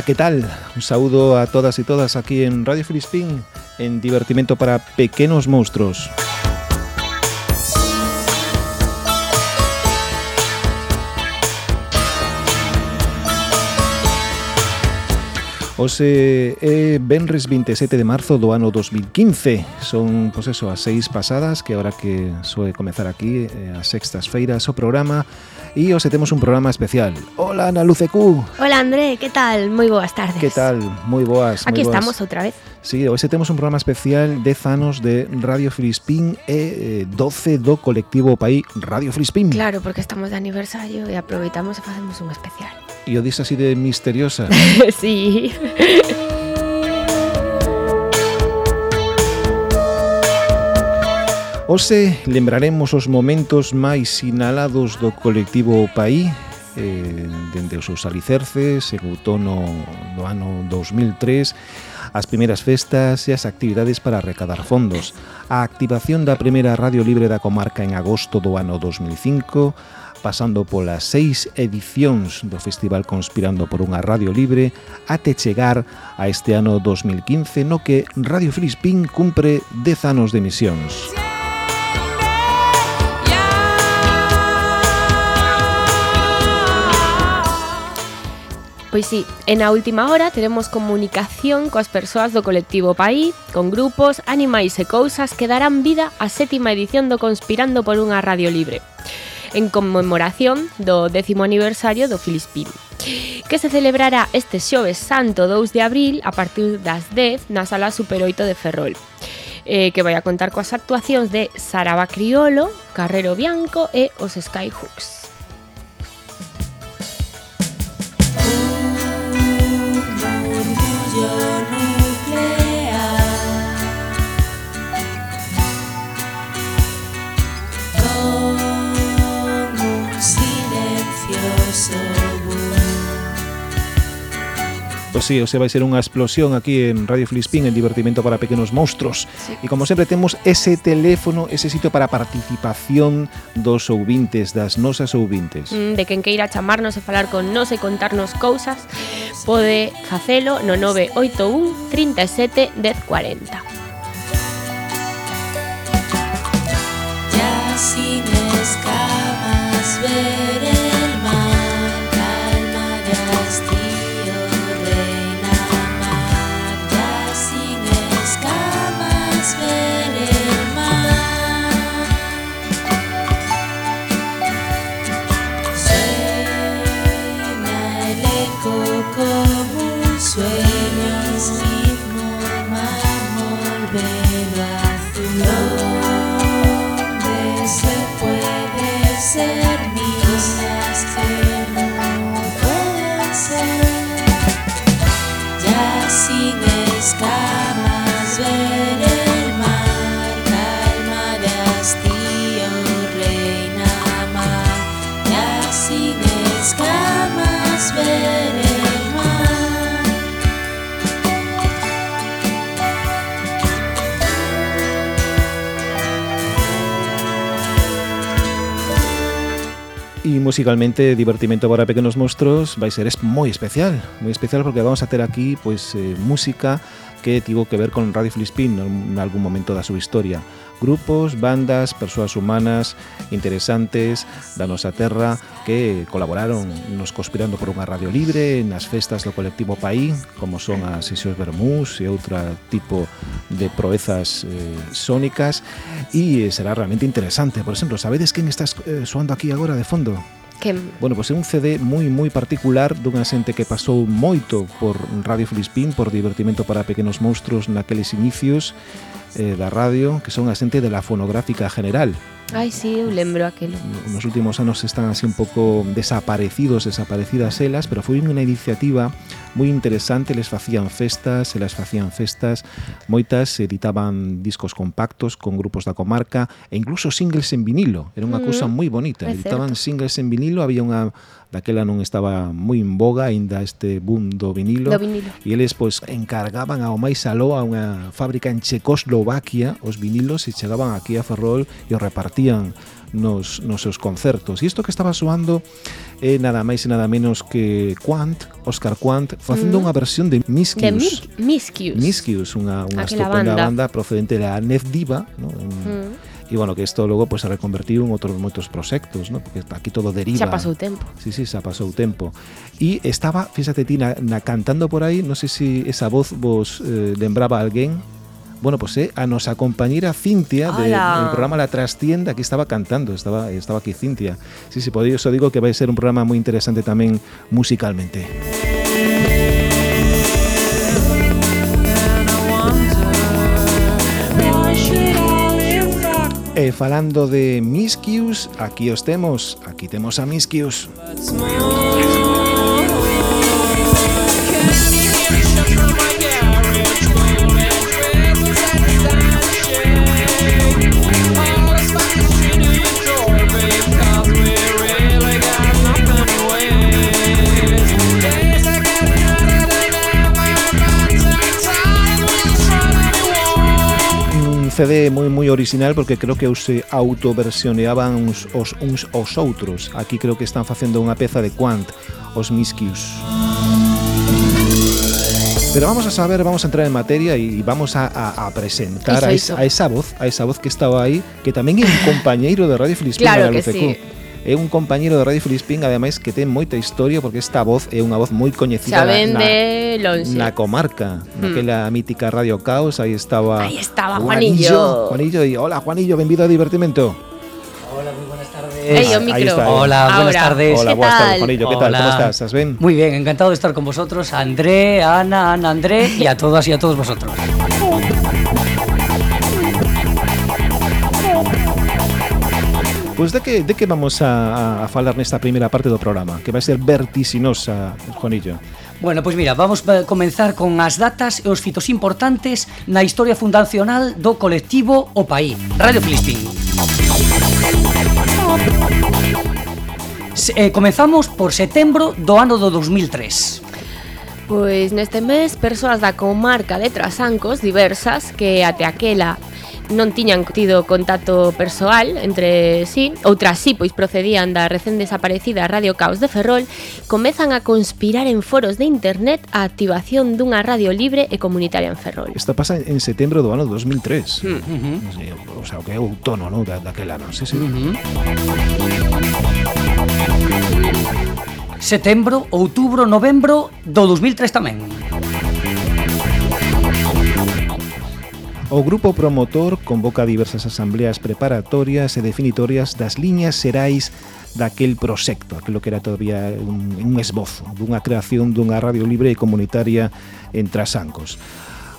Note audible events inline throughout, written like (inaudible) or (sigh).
Ola, que tal? Un saúdo a todas e todas aquí en Radio Filispín En divertimento para pequenos monstruos Ose é Benres 27 de marzo do ano 2015 Son, pois eso, as seis pasadas Que agora que soe comezar aquí eh, As sextas feiras o programa E hoxe temos un programa especial. Hola, Ana Lucecu Hola, André, que tal? Moi boas tardes. Que tal? Moi boas Aquí moi boas. estamos outra vez. Sí, hoxe temos un programa especial 10 anos de Radio Filispín e eh, 12 do colectivo Paí Radio Filispín. Claro, porque estamos de aniversario e aproveitamos e facemos un especial. E o dis así de misteriosa. (laughs) Sí Ose lembraremos os momentos máis sinalados do colectivo Paí eh, dende os seus alicerces en outono do ano 2003 as primeiras festas e as actividades para recadar fondos a activación da primeira radio libre da comarca en agosto do ano 2005 pasando polas seis edicións do festival Conspirando por unha radio libre até chegar a este ano 2015 no que Radio Filispín cumpre 10 anos de emisións. Pois sí, en a última hora teremos comunicación coas persoas do colectivo Paí, con grupos, animais e cousas que darán vida á sétima edición do Conspirando por unha Radio Libre, en conmemoración do décimo aniversario do Filispín, que se celebrará este xoves santo 2 de abril a partir das 10 na sala Super 8 de Ferrol eh, que vai a contar coas actuacións de Saraba Criolo, Carrero Bianco e os Skyhooks. your Pois sí, o sea, vai ser unha explosión aquí en Radio Filispín en divertimento para pequenos monstruos. Sí. E como sempre temos ese teléfono, ese sitio para participación dos ouvintes, das nosas ouvintes. Mm, de quen queira chamarnos e falar con nos e contarnos cousas, pode facelo no 981 37 1040. Ya sin swear. Musicalmente divertimento para pequenos monstruos vai ser es moi especial, moi especial porque vamos a ter aquí pois eh, música que tivo que ver con Radio Filispín en algún momento da súa historia. Grupos, bandas, persoas humanas interesantes da nosa terra que colaboraron nos conspirando por unha radio libre nas festas do colectivo Paí, como son as sesións Bermús e tipo de proezas eh, sónicas e será realmente interesante. Por exemplo, sabedes quen está eh, soando aquí agora de fondo? Que... Bueno, pois pues é un CD moi moi particular dunha xente que pasou moito por Radio Filispín, por Divertimento para Pequenos monstruos naqueles inicios eh, da radio, que son a xente de la fonográfica general. Ai, sí, eu lembro aquelo Nos últimos anos están así un pouco desaparecidos, desaparecidas elas, pero foi unha iniciativa moi interesante, les facían festas, elas facían festas, moitas editaban discos compactos con grupos da comarca e incluso singles en vinilo, era unha mm, cousa moi bonita, editaban certo. singles en vinilo, había unha daquela non estaba moi en boga aínda este boom do vinilo, do vinilo. e eles pois encargaban ao máis aló a unha fábrica en Checoslovaquia os vinilos e chegaban aquí a Ferrol e os repartían nos, nos seus concertos. E isto que estaba soando é eh, nada máis e nada menos que Quant, Oscar Quant, facendo mm. unha versión de Miscues. De mi Miscues. Miscues, unha, unha Aquela estupenda banda. banda procedente da Nef Diva, no? mm E bueno, que isto logo pues, se reconvertiu en outros moitos proxectos, ¿no? porque aquí todo deriva. Xa pasou tempo. Sí, sí, xa pasou tempo. E estaba, fíxate ti, na, na cantando por aí, non sei se si esa voz vos eh, lembraba a alguén, Bueno, pues é a nosa compañera Cintia de, del programa La Trastienda que estaba cantando, estaba estaba aquí Cintia. Sí, sí, por iso digo que vai ser un programa moi interesante tamén musicalmente. E falando de Mischius, aquí os temos, aquí temos a Mischius. un CD moi moi original porque creo que os se autoversioneaban uns, os uns aos outros. Aquí creo que están facendo unha peza de Quant, os Miskius. Pero vamos a saber, vamos a entrar en materia y vamos a, a, a presentar a, es, a, esa voz, a esa voz que estaba aí, que tamén é un compañeiro de Radio Filispín claro da LCQ. Claro que sí. É un compañeiro de Radio Filispín, ademais que ten moita historia porque esta voz é unha voz moi coñecida Xa na- vende lonxe. na comarca, naquela mítica Radio Caos, aí estaba Aí estaba Juanillo. Juanillo hola Juanillo, benvido ao divertimento. Hola, muy buenas tardes. Ahí está, ahí. Hola, buenas tardes. Hola, ¿Qué buenas tardes? Juanillo, ¿qué tal? ¿Cómo estás? ¿Estás bien? Muy bien, encantado de estar con vosotros, a André, a Ana, a Ana, André y a todas y a todos vosotros. Pois de que, de que vamos a, a falar nesta primeira parte do programa? Que vai ser vertixinosa, Juanillo. Bueno, pois mira, vamos a comenzar con as datas e os fitos importantes na historia fundacional do colectivo O País. Radio Filispín. Eh, comenzamos por setembro do ano do 2003. Pois neste mes, persoas da comarca de Trasancos diversas que até aquela non tiñan tido contacto persoal entre sí, outras sí, pois procedían da recén desaparecida Radio Caos de Ferrol, comezan a conspirar en foros de internet a activación dunha radio libre e comunitaria en Ferrol. Esta pasa en setembro do ano 2003. Mm -hmm. Uh-huh. O sea, o que é outono, non? Da, daquela, non? Sí, sí. Mm -hmm. Setembro, outubro, novembro do 2003 tamén. O grupo promotor convoca diversas asambleas preparatorias e definitorias das liñas xerais daquel proxecto, aquilo que era todavía un, un esbozo dunha creación dunha radio libre e comunitaria en Trasancos.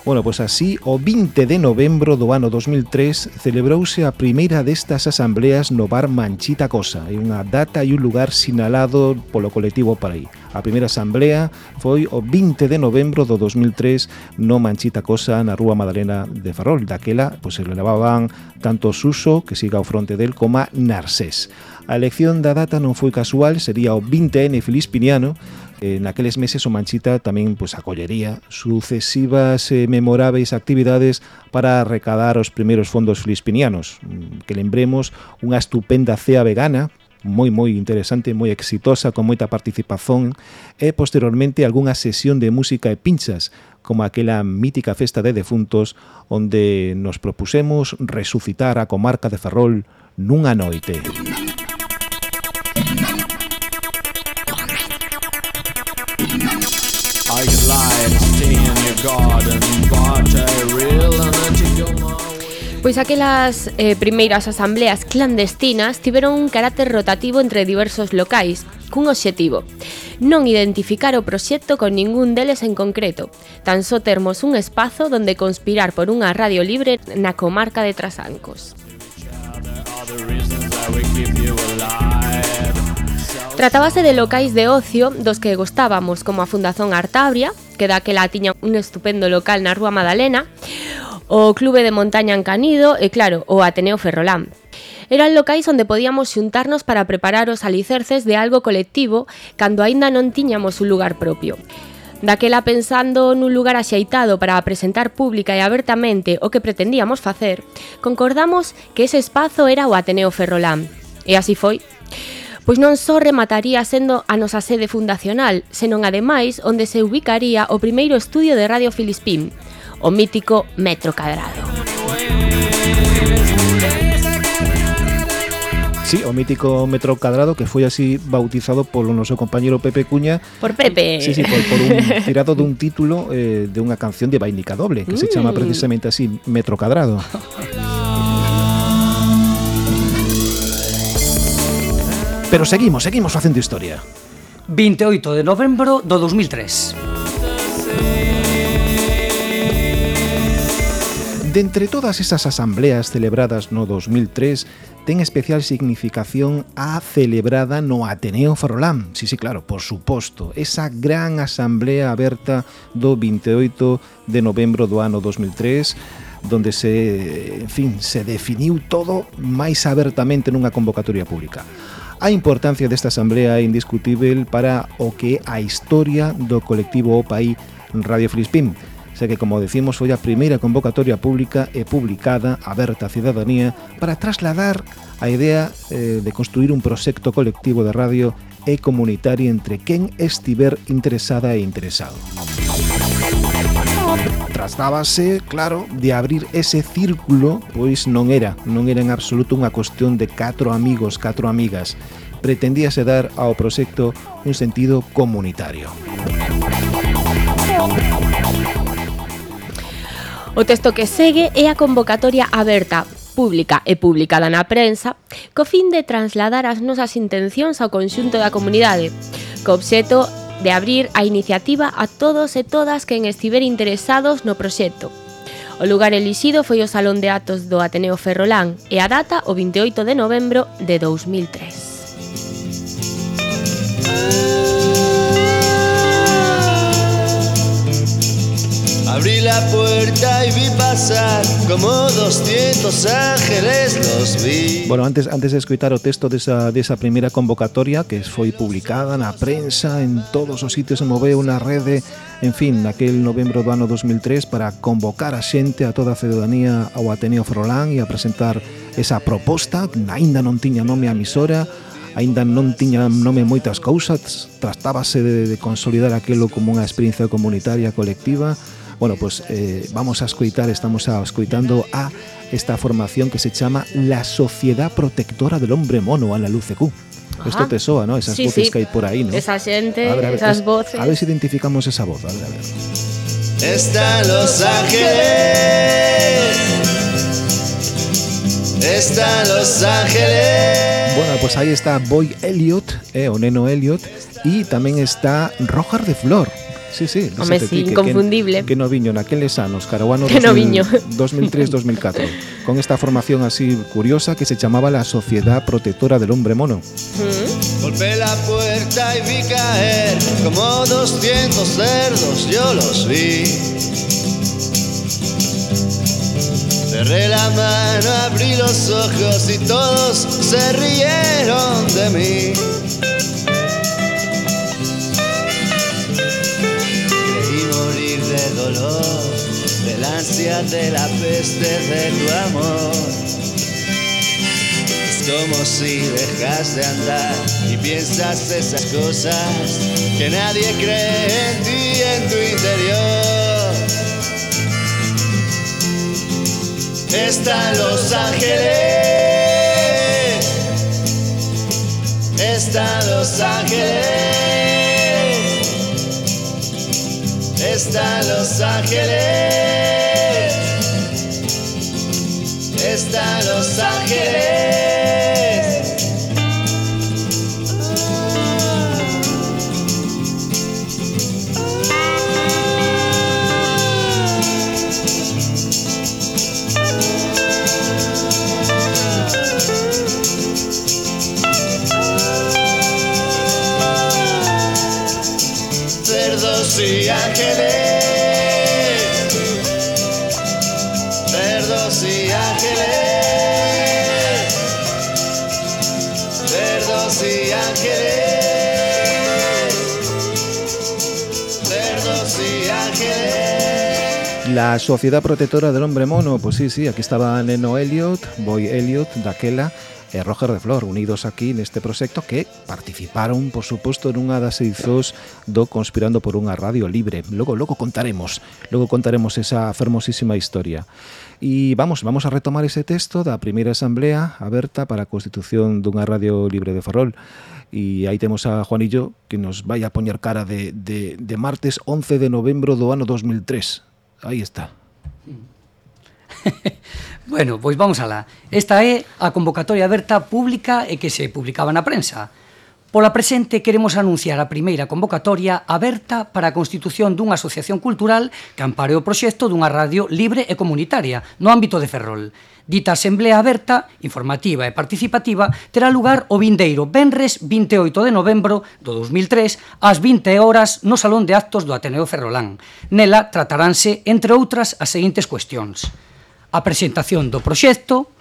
Bueno, pois así, o 20 de novembro do ano 2003 celebrouse a primeira destas asambleas no bar Manchita Cosa, e unha data e un lugar sinalado polo colectivo para aí. A primeira asamblea foi o 20 de novembro do 2003 no Manchita Cosa na Rúa Madalena de Ferrol. Daquela, pois se levaban tanto Suso, que siga ao fronte del, coma Narsés. A elección da data non foi casual, sería o 20N filispiniano, En naqueles meses o Manchita tamén pois, acollería sucesivas e memoráveis actividades para recadar os primeiros fondos filispinianos. Mm, que lembremos unha estupenda cea vegana moi moi interesante, moi exitosa, con moita participación, e posteriormente algunha sesión de música e pinchas, como aquela mítica festa de defuntos onde nos propusemos resucitar a comarca de Ferrol nunha noite. Música Pois aquelas eh, primeiras asambleas clandestinas tiveron un carácter rotativo entre diversos locais, cun obxectivo non identificar o proxecto con ningún deles en concreto, tan só termos un espazo donde conspirar por unha radio libre na comarca de Trasancos. Tratábase de locais de ocio dos que gostábamos, como a Fundación Artabria, que daquela tiña un estupendo local na Rúa Madalena, o Clube de Montaña en Canido e, claro, o Ateneo Ferrolán. Eran locais onde podíamos xuntarnos para preparar os alicerces de algo colectivo cando aínda non tiñamos un lugar propio. Daquela pensando nun lugar axeitado para presentar pública e abertamente o que pretendíamos facer, concordamos que ese espazo era o Ateneo Ferrolán. E así foi pois non só remataría sendo a nosa sede fundacional, senón ademais onde se ubicaría o primeiro estudio de Radio Filispín, o mítico Metro Cadrado. Sí, o mítico metro cadrado que foi así bautizado polo noso compañero Pepe Cuña Por Pepe Sí, sí, por, por un (laughs) tirado dun título eh, de unha canción de Vainica Doble Que mm. se chama precisamente así Metro Cadrado (laughs) Pero seguimos, seguimos facendo historia. 28 de novembro do 2003. De entre todas esas asambleas celebradas no 2003, ten especial significación a celebrada no Ateneo Farolán. Sí, sí, claro, por suposto. Esa gran asamblea aberta do 28 de novembro do ano 2003, donde se, en fin, se definiu todo máis abertamente nunha convocatoria pública. A importancia desta asamblea é indiscutível para o que é a historia do colectivo OPAI Radio Filispín, xa que, como decimos, foi a primeira convocatoria pública e publicada aberta á cidadanía para trasladar a idea eh, de construir un proxecto colectivo de radio e comunitario entre quen estiver interesada e interesado. Tratábase, claro, de abrir ese círculo, pois non era, non era en absoluto unha cuestión de catro amigos, catro amigas. Pretendíase dar ao proxecto un sentido comunitario. O texto que segue é a convocatoria aberta pública e publicada na prensa co fin de trasladar as nosas intencións ao conxunto da comunidade, co obxeto de abrir a iniciativa a todos e todas quen estiver interesados no proxecto. O lugar elixido foi o Salón de Atos do Ateneo Ferrolán e a data o 28 de novembro de 2003. Abrí la puerta y vi pasar como 200 ángeles los vi. Bueno, antes antes de escoitar o texto desa, desa primeira convocatoria que foi publicada na prensa, en todos os sitios se moveu na rede, en fin, naquel novembro do ano 2003 para convocar a xente a toda a ciudadanía ao Ateneo Frolán e a presentar esa proposta, aínda non tiña nome a emisora, aínda non tiña nome moitas cousas, tratábase de, de consolidar aquilo como unha experiencia comunitaria colectiva, Bueno, pues eh, vamos a escoitar, estamos a, escoitando a esta formación que se chama La Sociedad Protectora del Hombre Mono, a la LUCQ. Esto Ah. te soa, ¿no? Esas Sí, voces sí. que hai por aí, ¿no? Esa xente, A ver, a ver, esas es- voces. A ver si identificamos esa voz, a ver, a ver. Están los ángeles. Están los ángeles. Bueno, pues ahí está Boy Elliot, eh, o Neno Elliot, y tamén está Rojar de Flor. Sí, sí, Home, sí, inconfundible. Que, que no viño naqueles anos, Caruano Que no viño. (laughs) 2003-2004, con esta formación así curiosa que se chamaba la Sociedad Protectora del Hombre Mono. Mm. Golpeé la puerta y vi caer como 200 cerdos, yo los vi. Cerré la mano, abrí los ojos y todos se rieron de mí. Dolor, del ansia de la peste de tu amor. Es como si dejas de andar y piensas esas cosas que nadie cree en ti en tu interior. Están los ángeles, están los ángeles, está Los Ángeles, está Los Ángeles. viaje verdos y ángeles, verdos y ángeles, verdos y ángeles. La Sociedad Protectora del Hombre Mono, pues sí, sí, aquí estaban Leno Elliot, Boy Elliot, Daquela. e Roger de Flor unidos aquí neste proxecto que participaron, por suposto, nunha das edicións do Conspirando por unha radio libre. Logo, logo contaremos, logo contaremos esa fermosísima historia. E vamos, vamos a retomar ese texto da primeira asamblea aberta para a constitución dunha radio libre de Ferrol. E aí temos a Juanillo que nos vai a poñer cara de, de, de martes 11 de novembro do ano 2003. Aí está. (laughs) Bueno, pois vamos alá. Esta é a convocatoria aberta pública e que se publicaba na prensa. Pola presente queremos anunciar a primeira convocatoria aberta para a constitución dunha asociación cultural que ampare o proxecto dunha radio libre e comunitaria no ámbito de Ferrol. Dita asamblea aberta, informativa e participativa terá lugar o vindeiro Benres 28 de novembro do 2003 ás 20 horas no Salón de Actos do Ateneo Ferrolán. Nela trataránse, entre outras, as seguintes cuestións a presentación do proxecto,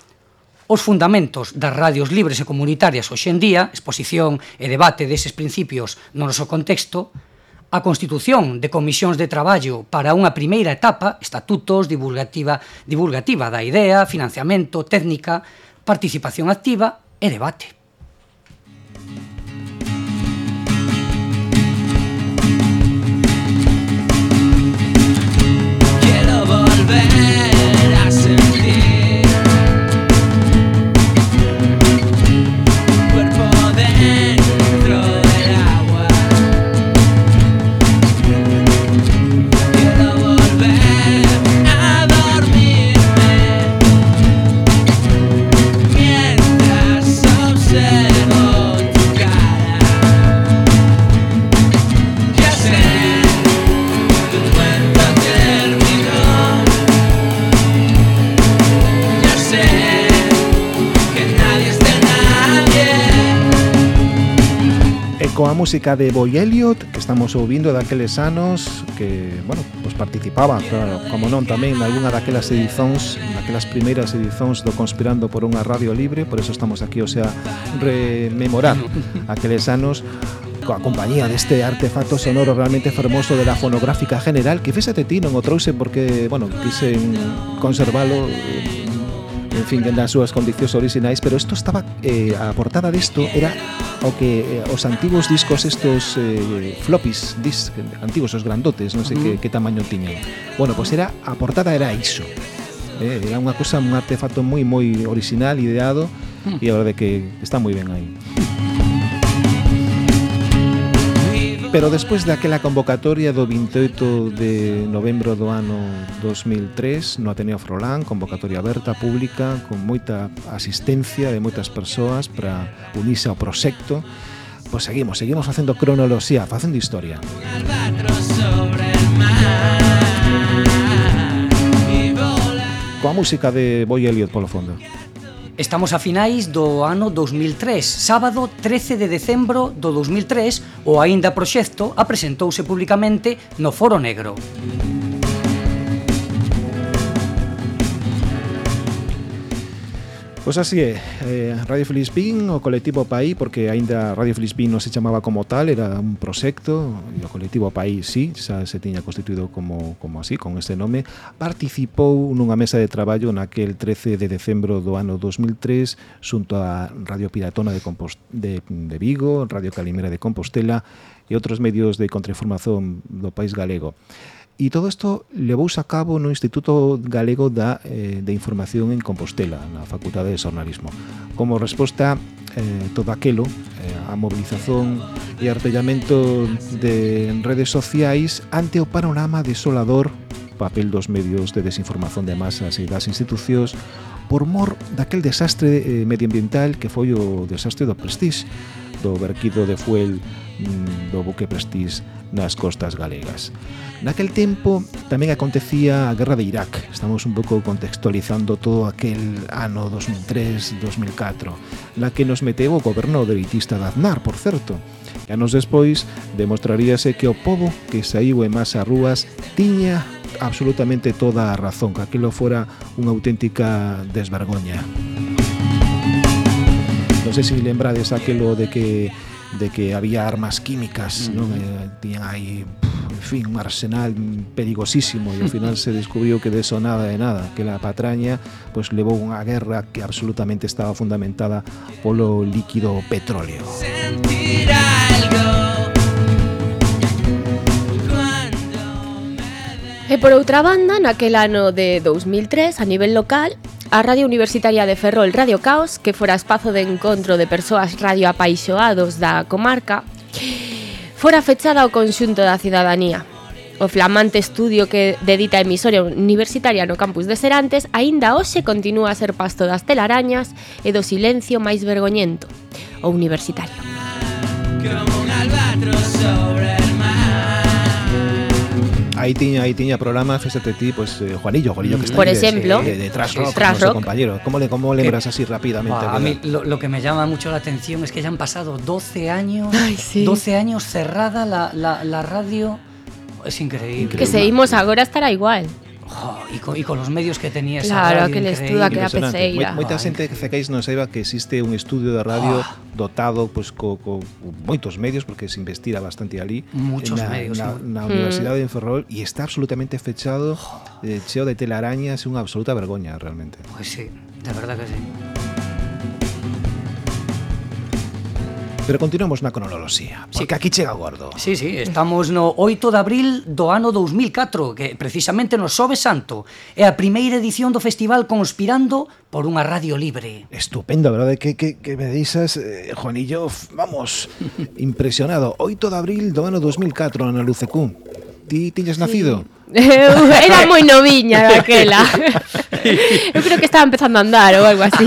os fundamentos das radios libres e comunitarias hoxendía, exposición e debate deses principios no noso contexto, a constitución de comisións de traballo para unha primeira etapa, estatutos, divulgativa, divulgativa da idea, financiamento, técnica, participación activa e debate. Quiero volver coa música de Boy Elliot que estamos ouvindo daqueles anos que, bueno, pues participaba, claro, como non tamén nalgúna daquelas edizóns, daquelas primeiras edizóns do Conspirando por unha radio libre, por eso estamos aquí, o sea, rememorar (laughs) aqueles anos coa compañía deste artefacto sonoro realmente fermoso de la fonográfica general que fíxate ti non o trouxe porque, bueno, quisen conservalo eh, en fin, nas súas condicións orixinais pero isto estaba, eh, a portada disto era o que eh, os antigos discos estos eh, floppies disc antigos, os grandotes, non sei uh -huh. que, que tamaño tiñan. Bueno, pois pues era a portada era iso. Eh, era unha cosa, un artefacto moi moi orixinal, ideado hmm. e uh -huh. a verdade que está moi ben aí. Uh -huh. Pero despois daquela convocatoria do 28 de novembro do ano 2003 no Ateneo Frolán, convocatoria aberta, pública, con moita asistencia de moitas persoas para unirse ao proxecto, pois seguimos, seguimos facendo cronoloxía, facendo historia. sobre el mar Coa música de Boy Elliot polo fondo. Estamos a finais do ano 2003, sábado 13 de decembro do 2003, o aínda proxecto apresentouse publicamente no Foro Negro. Música Pois así é, eh, Radio Filispín, o colectivo Paí, porque aínda Radio Filispín non se chamaba como tal, era un proxecto, e o colectivo Paí sí, xa se tiña constituído como, como así, con este nome, participou nunha mesa de traballo naquel 13 de decembro do ano 2003, xunto a Radio Piratona de, Compost de, de Vigo, Radio Calimera de Compostela e outros medios de contrainformación do país galego. E todo isto levouse a cabo no Instituto Galego da, eh, de Información en Compostela, na Facultade de Xornalismo, como resposta eh, todo aquelo, eh, a mobilización e artellamento de redes sociais ante o panorama desolador papel dos medios de desinformación de masas e das institucións por mor daquel desastre eh, medioambiental que foi o desastre do Prestige do verquido de fuel mm, do buque Prestige nas costas galegas. Naquel tempo tamén acontecía a guerra de Irak. Estamos un pouco contextualizando todo aquel ano 2003-2004, na que nos meteu o goberno dereitista de Aznar, por certo. E anos despois demostraríase que o povo que saiu en masa rúas tiña absolutamente toda a razón, que aquilo fora unha auténtica desvergoña non sei se lembrades aquelo de que de que había armas químicas, mm -hmm. non? Eh, tiñan aí en fin, un arsenal perigosísimo e ao (laughs) final se descubriu que de eso nada de nada, que la patraña pues, levou unha guerra que absolutamente estaba fundamentada polo líquido petróleo. Sentir algo E por outra banda, naquel ano de 2003, a nivel local, a Radio Universitaria de Ferrol Radio Caos, que fora espazo de encontro de persoas radioapaixoados da comarca, fora fechada ao conxunto da cidadanía. O flamante estudio que dedita a emisoria universitaria no campus de Serantes aínda hoxe continúa a ser pasto das telarañas e do silencio máis vergoñento, o universitario. Como un albatro sobre el mar. Aí tiña, aí tiña programa, fíxate ti, pues eh, Juanillo, Juanillo que está Por aí de- exemplo. de, de, Trash Rock, Trash nuestro Rock. compañero. ¿Cómo le cómo lembras así rápidamente? A mí lo, lo que me llama mucho la atención es que ya han pasado 12 años, Ay, sí. 12 años cerrada la, la, la radio. Es increíble. Que seguimos agora estará igual. Jo, e, co, e con os medios que tenía esa Claro, radio aquel estudo, aquela peceira. Moita xente que sacáis non saiba que existe un estudio de radio oh. dotado pois, co, co moitos medios, porque se investira bastante ali. Muchos na, medios. Na, na mm. Universidade de Ferrol e está absolutamente fechado, oh. eh, cheo de telarañas, unha absoluta vergoña realmente. Pois pues sí, de verdad que sí. Pero continuamos na cronoloxía, porque sí. aquí chega gordo. Sí, sí, estamos no 8 de abril do ano 2004, que precisamente no Sobe Santo. É a primeira edición do festival Conspirando por unha radio libre. Estupendo, verdade? Que, que, que me dices, eh, Juanillo, vamos, (laughs) impresionado. 8 de abril do ano 2004 na Lucecún. Ti tiñas nacido? Eu (laughs) era moi noviña (laughs) daquela. (laughs) Eu creo que estaba empezando a andar ou algo así.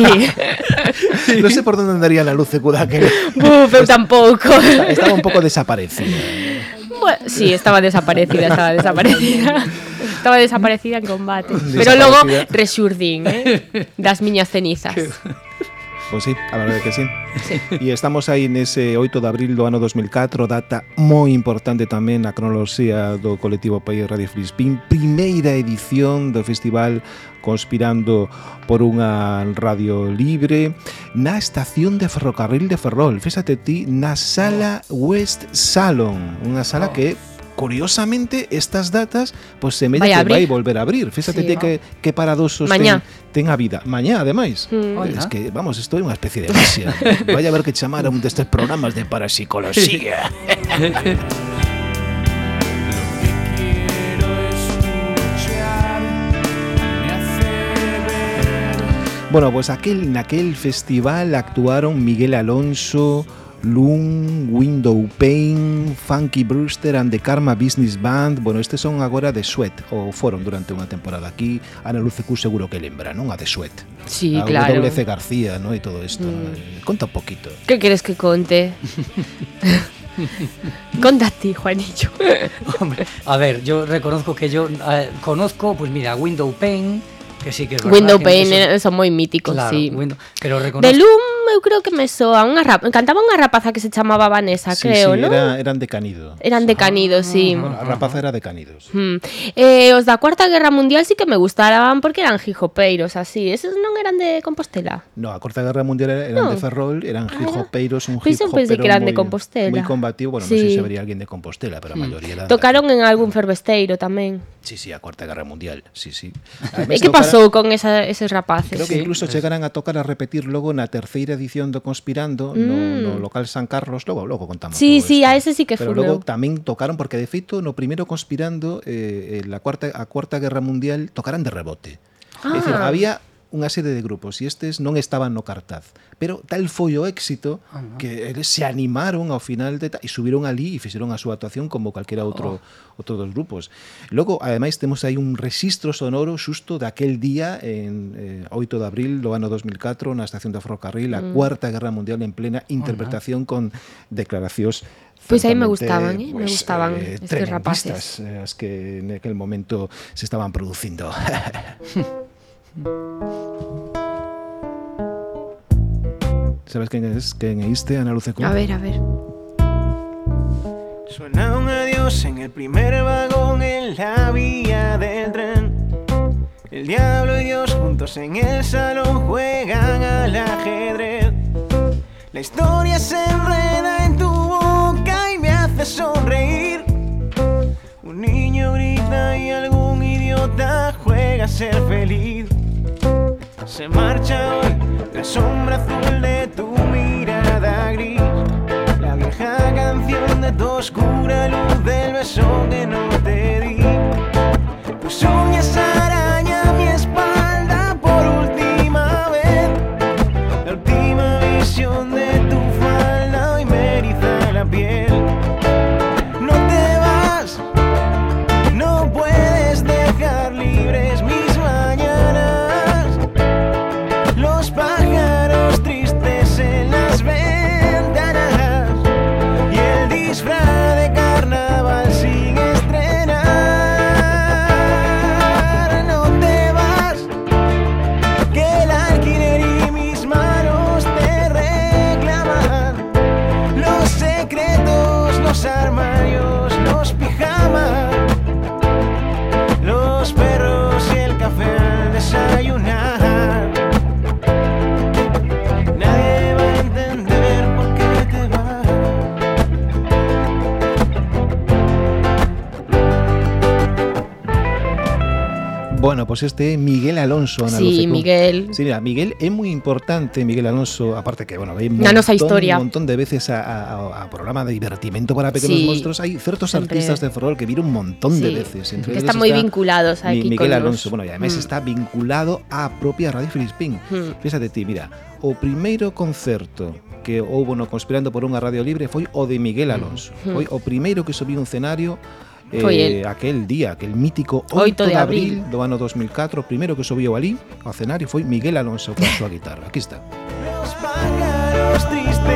Non sei por onde andaría na Lucecú daquela. Buf, eu tampouco. Estaba un pouco desaparecida. Bueno, sí, estaba desaparecida, estaba desaparecida. Estaba desaparecida en combate. Pero logo resurdín, eh? Das miñas cenizas. Pois sí, a verdade que sí. (laughs) sí. E estamos aí nese 8 de abril do ano 2004, data moi importante tamén na cronoloxía do colectivo País Radio Filispín, primeira edición do festival conspirando por unha radio libre na estación de ferrocarril de Ferrol. Fésate ti, na sala West Salon, unha sala que curiosamente estas datas pois se mella que vai volver a abrir. Fíxate sí, que, que paradosos Mañá. ten, ten a vida. Mañá, ademais. Mm. Eh, es que, vamos, isto é unha especie de masia. vai ver que chamar a un destes programas de parapsicología. (laughs) bueno, pois pues aquel naquel festival actuaron Miguel Alonso, Loon, Window Pain, Funky Brewster and the Karma Business Band. Bueno, estes son agora de Sweat, ou foron durante unha temporada aquí. Ana Lucecu seguro que lembra, non? A de Sweat. Sí, a claro. WC García, ¿no? E todo isto. Mm. Conta un poquito. Que queres que conte? (laughs) Conta a ti, Juanillo. (laughs) Hombre, a ver, yo reconozco que yo eh, conozco, pues mira, Window Pane, que sí que es verdad Window que Pane eh, son moi míticos, claro, sí. Window- pero De reconozco Loom eu creo que me soa unha rap... cantaba unha rapaza que se chamaba Vanessa, sí, creo, sí, non? Era, eran de Canido. Eran de Canido, ah, sí. A rapaza era de Canidos. Hmm. Eh, os da Cuarta Guerra Mundial sí que me gustaban porque eran gijopeiros, así. Esos non eran de Compostela. No, a Cuarta Guerra Mundial eran no. de Ferrol, eran ah, gijopeiros, un pues gijopero pensé que eran muy, de Compostela. Moi combativo, bueno, sí. non sei sé si se vería alguén de Compostela, pero a maioría mm. eran Tocaron en algún fervesteiro tamén. Sí, sí, a Cuarta Guerra Mundial, sí, sí. E que pasou con esa, eses rapaces? Creo que sí. incluso chegaran a tocar a repetir logo na terceira edición do Conspirando no, no local San Carlos, logo logo contamos Mm. Sí, sí, a ese sí que Pero logo tamén tocaron porque de feito no primeiro Conspirando eh, eh, la cuarta a Cuarta Guerra Mundial tocaran de rebote. É dicir, Ah. había unha serie de grupos e estes non estaban no cartaz. Pero tal foi o éxito oh, no. que eles se animaron ao final de e subiron ali e fixeron a súa actuación como calquera outro oh. outro dos grupos. Logo, ademais temos aí un rexistro sonoro xusto daquel día en eh, 8 de abril do ano 2004 na estación da Ferrocarril, a mm. Cuarta Guerra Mundial en plena interpretación oh, no. con declaracións Pois pues aí me gustaban, eh? Pues, me gustaban eh, estes rapaces. Eh, as que en aquel momento se estaban producindo. (laughs) ¿Sabes quién es? ¿Quién oíste, Ana Luceco? A ver, a ver. Suena un adiós en el primer vagón en la vía del tren. El diablo y Dios juntos en el salón juegan al ajedrez. La historia se enreda en tu boca y me hace sonreír. Un niño grita y algún idiota juega a ser feliz. Se marcha hoy la sombra azul de tu mirada gris. La vieja canción de tu oscura luz del beso que no te di. Tus uñas Bueno, pues este Miguel Alonso, Ana Sí. Miguel. Sí, mira, Miguel é moi importante, Miguel Alonso, aparte que, bueno, hai un un montón de veces a, a, a programa de divertimento para pequenos Sí, monstruos, hai certos sempre. artistas de ferrol que viron un montón de Sí, veces. Entre que están moi está vinculados aquí Miguel con Alonso, nos. bueno, e ademais Mm. está vinculado á propia Radio Filispín. Hmm. Fíxate ti, mira, o primeiro concerto que houbo no Conspirando por unha Radio Libre foi o de Miguel Alonso. Hmm. Foi o primeiro que subiu un escenario Foi eh, el. aquel día, aquel mítico 8, 8 de, de abril, abril do ano 2004, o primeiro que subiu ali ao cenario foi Miguel Alonso con a súa guitarra. Aquí está. Los pájaros tristes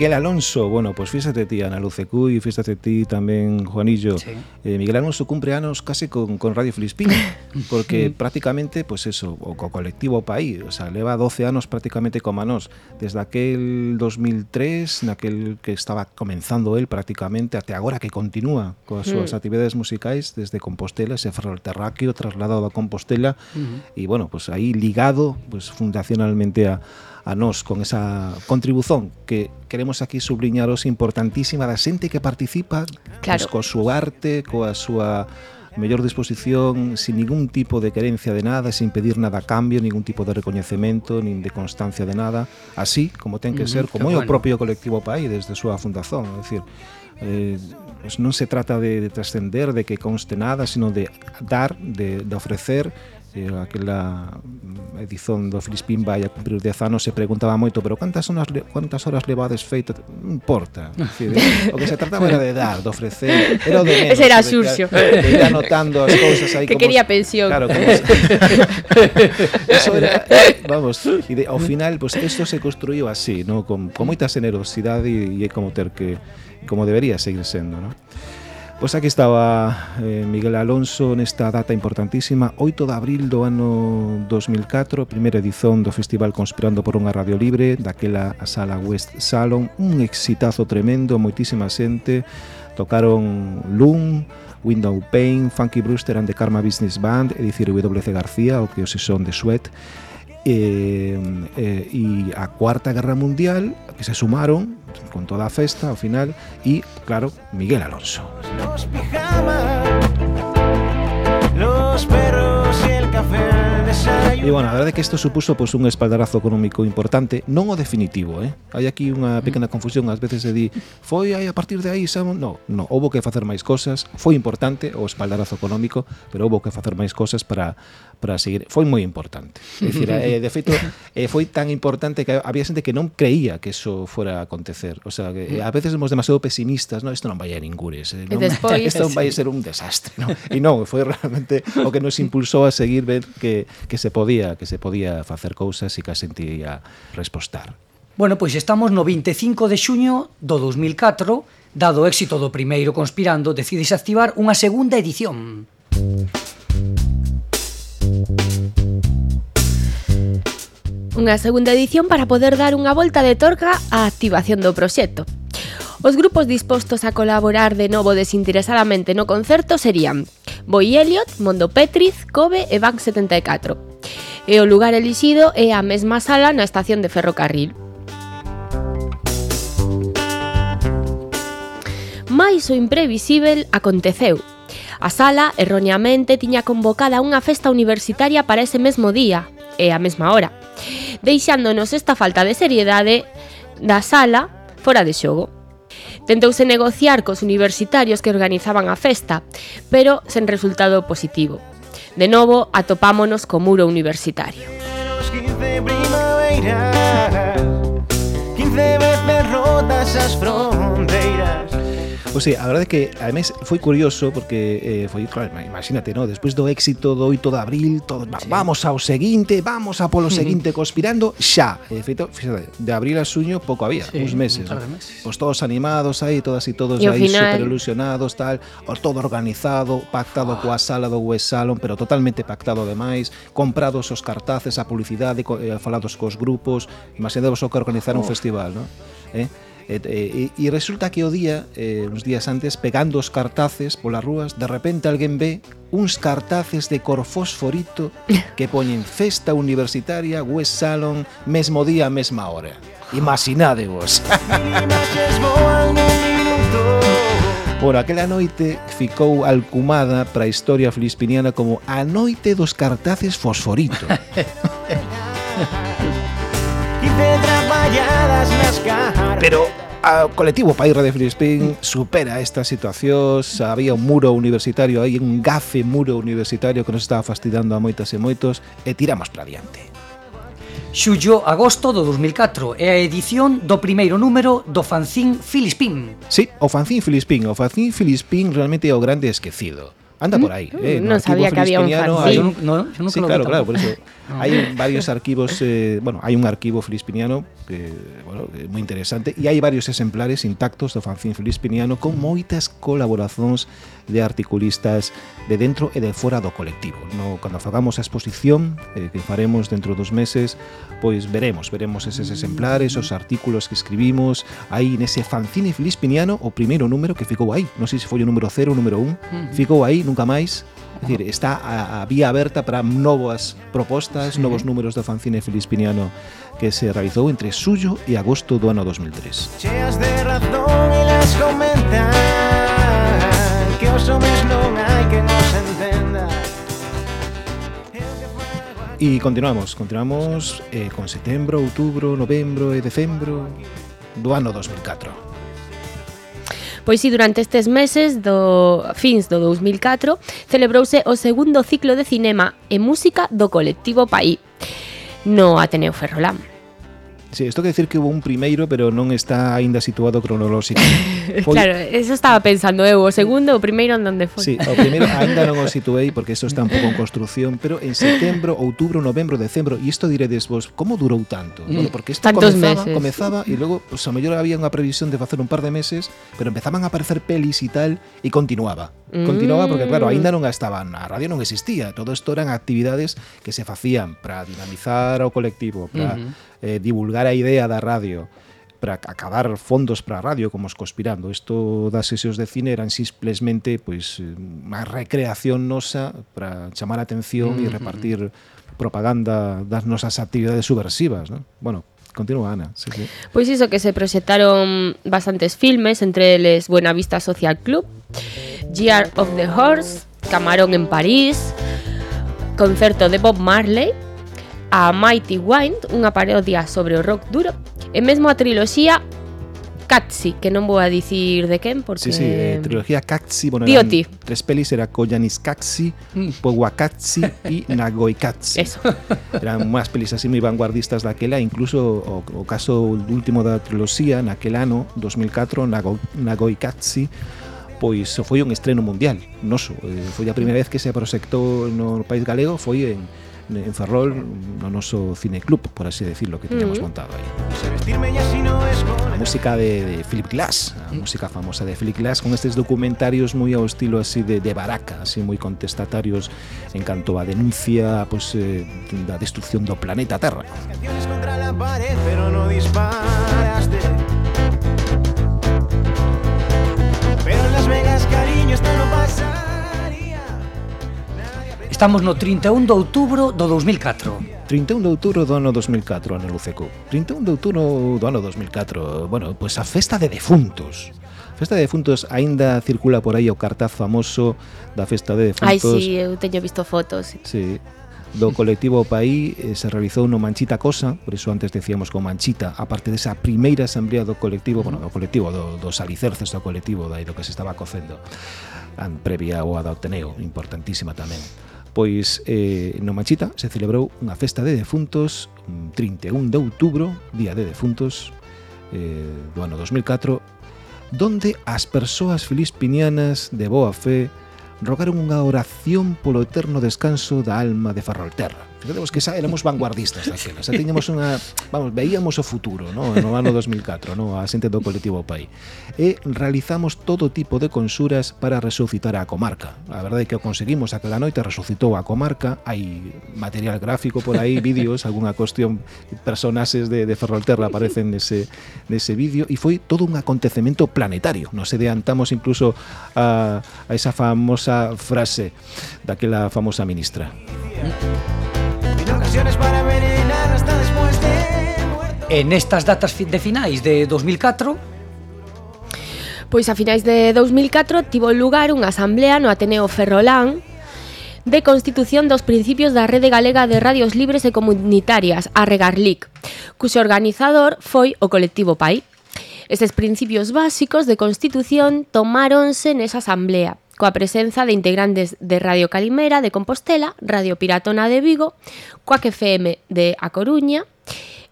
Miguel Alonso, bueno, pues fíxate ti, Ana Lucecu, e fíxate ti tamén, Juanillo. Sí. Eh, Miguel Alonso cumpre anos case con, con Radio Filispín, (laughs) porque prácticamente, pues eso, o co colectivo País, o sea, leva 12 anos prácticamente como a nós, desde aquel 2003, naquel que estaba comenzando el prácticamente, até agora que continúa coas súas actividades musicais desde Compostela, ese ferroterráqueo trasladado a Compostela, e bueno, pues aí ligado pues fundacionalmente a a nós con esa contribución que queremos aquí subliñaros importantísima da xente que participa claro. Pois, pues, coa súa arte, coa súa mellor disposición, sin ningún tipo de querencia de nada, sin pedir nada a cambio, ningún tipo de recoñecemento, nin de constancia de nada, así como ten que ser, como é bueno. o propio colectivo Pai desde a súa fundación, é dicir, eh, pues non se trata de, de trascender, de que conste nada, sino de dar, de, de ofrecer que aquela mm, edición do Filispín vai a cumprir 10 anos se preguntaba moito pero cantas horas, quantas horas levades feito non importa (laughs) decir, eh, o que se trataba era de dar, de ofrecer era o de menos, ese era Xurxio ir anotando as cousas aí (laughs) que como, quería pensión claro, como, (laughs) eso era, vamos e de, ao final, pues isto se construiu así no? con, con moita generosidade e, e como ter que como debería seguir sendo non? Pois aquí estaba eh, Miguel Alonso nesta data importantísima 8 de abril do ano 2004 Primeira edición do Festival Conspirando por unha Radio Libre Daquela a Sala West Salon. Un exitazo tremendo, moitísima xente. Tocaron Loom, Window Pain, Funky Brewster and the Karma Business Band E dicir WC García, o que os son de Sweat Eh, eh, e, e, e a Cuarta Guerra Mundial que se sumaron con toda a festa ao final e claro, Miguel Alonso Los pijamas Los perros y el café E bueno, a verdade é que isto supuso pois, un espaldarazo económico importante Non o definitivo, eh? Hai aquí unha mm. pequena confusión Ás veces se di, foi aí a partir de aí Samo? No, no, houbo que facer máis cosas Foi importante o espaldarazo económico Pero houbo que facer máis cosas para para seguir. Foi moi importante. É dicir, (laughs) eh, de feito, eh, foi tan importante que había xente que non creía que eso fora a acontecer. O sea, que eh, a veces somos demasiado pesimistas, no, isto non vai a ningures, eh, non, despois, (laughs) isto vai a ser un desastre, no? E non, foi realmente o que nos impulsou a seguir ver que, que se podía, que se podía facer cousas e que a sentía respostar. Bueno, pois estamos no 25 de xuño do 2004, dado o éxito do primeiro Conspirando, decides activar unha segunda edición. Unha segunda edición para poder dar unha volta de torca á activación do proxecto. Os grupos dispostos a colaborar de novo desinteresadamente no concerto serían Boy Elliot, Mondo Petriz, Kobe e Bank 74. E o lugar elixido é a mesma sala na estación de ferrocarril. Mais o imprevisível aconteceu A sala, erróneamente, tiña convocada unha festa universitaria para ese mesmo día e a mesma hora, deixándonos esta falta de seriedade da sala fora de xogo. Tentouse negociar cos universitarios que organizaban a festa, pero sen resultado positivo. De novo, atopámonos co muro universitario. 15 primaveiras 15 veces rotas as fronteiras O sea, a verdade que, ademais, foi curioso porque eh, foi, claro, imagínate, no? despois do éxito do 8 de abril, todo, sí. vamos ao seguinte, vamos a polo seguinte (laughs) conspirando xa. E de feito, fíjate, de abril a suño pouco había, sí, uns meses. No? meses. Pois todos animados aí, todas e todos e aí final... super ilusionados, tal, todo organizado, pactado oh. coa sala do West Salon, pero totalmente pactado ademais, comprados os cartaces, a publicidade, eh, falados cos grupos, imaginadevos o que organizar oh. un festival, non? Eh? E, e, e resulta que o día, eh, uns días antes, pegando os cartaces polas rúas, de repente alguén ve uns cartaces de cor fosforito (laughs) que poñen festa universitaria, West Salon, mesmo día, mesma hora. Imaginade vos. (laughs) Por aquela noite ficou alcumada para a historia filispiniana como a noite dos cartaces fosforito. (laughs) Pero o colectivo País Radio Filispín supera esta situación. Había un muro universitario aí, un gafe muro universitario que nos estaba fastidando a moitas e moitos E tiramos para diante. Xullo agosto do 2004 é a edición do primeiro número do fanzín Filispín. Sí, o fanzín Filispín, o fanzín Filispín realmente é o grande esquecido. Anda mm. por ahí. Mm, eh, no sabía que había un fanzine. No, yo nunca sí, lo claro, claro, por eso. No. Hay varios archivos, eh, bueno, hay un archivo filispiniano que, bueno, que muy interesante e hai varios exemplares intactos do fanzín filispiniano con moitas colaboracións de articulistas de dentro e de fora do colectivo. No, cando fagamos a exposición eh, que faremos dentro dos meses, pois veremos, veremos eses exemplares, os artículos que escribimos, aí nese fanzine filispiniano o primeiro número que ficou aí, non sei se foi o número 0 ou número 1, ficou aí nunca máis. É dicir, está a, a vía aberta para novas propostas, sí. novos números do fanzine filispiniano que se realizou entre suyo e agosto do ano 2003. Cheas de razón e las comentan que os homes non hai que nos entenda E continuamos, continuamos eh, con setembro, outubro, novembro e decembro do ano 2004. Pois si durante estes meses do fins do 2004 celebrouse o segundo ciclo de cinema e música do colectivo Paí no Ateneo Ferrolán. Sí, isto que decir que hubo un primeiro, pero non está aínda situado cronolóxico. (laughs) Foi... claro, eso estaba pensando eu, o segundo, o primeiro en onde foi. Sí, o primeiro aínda non o situei porque isto está un pouco en construción, pero en setembro, outubro, novembro, decembro, e isto diredes vos, como durou tanto? Mm. Bueno, porque isto Tantos comezaba, meses. comezaba e logo, pues, a mellor había unha previsión de facer un par de meses, pero empezaban a aparecer pelis e tal e continuaba continuaba porque claro, aínda non estaban, a radio non existía, todo isto eran actividades que se facían para dinamizar o colectivo, para uh -huh. eh, divulgar a idea da radio, para acabar fondos para a radio como os conspirando. Isto das sesións de cine eran simplemente pois eh, unha recreación nosa para chamar a atención uh -huh. e repartir propaganda das nosas actividades subversivas, ¿no? Bueno, Continúa, Ana. Sí, sí. Pois iso que se proxectaron bastantes filmes, entre eles Buena Vista Social Club, Year of the Horse, Camarón en París, Concerto de Bob Marley, a Mighty Wind, unha parodia sobre o rock duro, e mesmo a triloxía Katsi, que non vou a dicir de quen porque... Sí, sí, eh, trilogía Katsi, bueno, eran Dioti. tres pelis, era Koyanis Katsi, mm. Powa Katsi e (laughs) Nagoi Katsi. Eso. (laughs) Eran unhas pelis así moi vanguardistas daquela, incluso o, o caso último da triloxía, naquel ano, 2004, Nago, Nagoi Katsi, pois foi un estreno mundial, noso, eh, foi a primeira vez que se proxectou no país galego, foi en en Ferrol no noso cineclub, por así decirlo, que teníamos uh mm-hmm. -huh. montado aí. A música de, de Philip Glass, a mm. música famosa de Philip Glass, con estes documentarios moi ao estilo así de, de baraca, así moi contestatarios en canto a denuncia pues, eh, da destrucción do planeta Terra. Canciones contra la pared, pero no disparaste. Pero en Las Vegas, cariño, esto no pasa. Estamos no 31 de outubro do 2004. 31 de outubro do ano 2004, ano Luceco. 31 de outubro do ano 2004. Bueno, pois a festa de defuntos. A festa de defuntos aínda circula por aí o cartaz famoso da festa de defuntos. Ai, si, sí, eu teño visto fotos. Sí, do colectivo Paí eh, se realizou no Manchita Cosa, por iso antes decíamos con Manchita, aparte desa primeira asamblea do colectivo, bueno, do colectivo, do, dos alicerces do colectivo, dai do que se estaba cocendo, an, previa ao Ateneo, importantísima tamén. Pois eh, no Machita se celebrou unha festa de defuntos mm, 31 de outubro, día de defuntos eh, do ano 2004 donde as persoas filispinianas de boa fe rogaron unha oración polo eterno descanso da alma de Ferrolterra. Entendemos que xa éramos vanguardistas daquela, xa tiñamos unha, vamos, veíamos o futuro, no, no ano 2004, no, a xente do colectivo Pai. E realizamos todo tipo de consuras para resucitar a comarca. A verdade é que o conseguimos aquela noite, resucitou a comarca, hai material gráfico por aí, (laughs) vídeos, algunha cuestión, personaxes de, de Ferrolterra aparecen nese, nese vídeo, e foi todo un acontecemento planetario. Nos adiantamos incluso a, a esa famosa frase daquela famosa ministra. Mm ocasiones para envenenar hasta después de muerto. En estas datas de finais de 2004, Pois a finais de 2004 tivo lugar unha asamblea no Ateneo Ferrolán de constitución dos principios da Rede Galega de Radios Libres e Comunitarias, a Regarlic, cuxo organizador foi o colectivo PAI. Estes principios básicos de constitución tomáronse nesa asamblea. Coa presenza de integrantes de Radio Calimera de Compostela, Radio Piratona de Vigo, Coac FM de A Coruña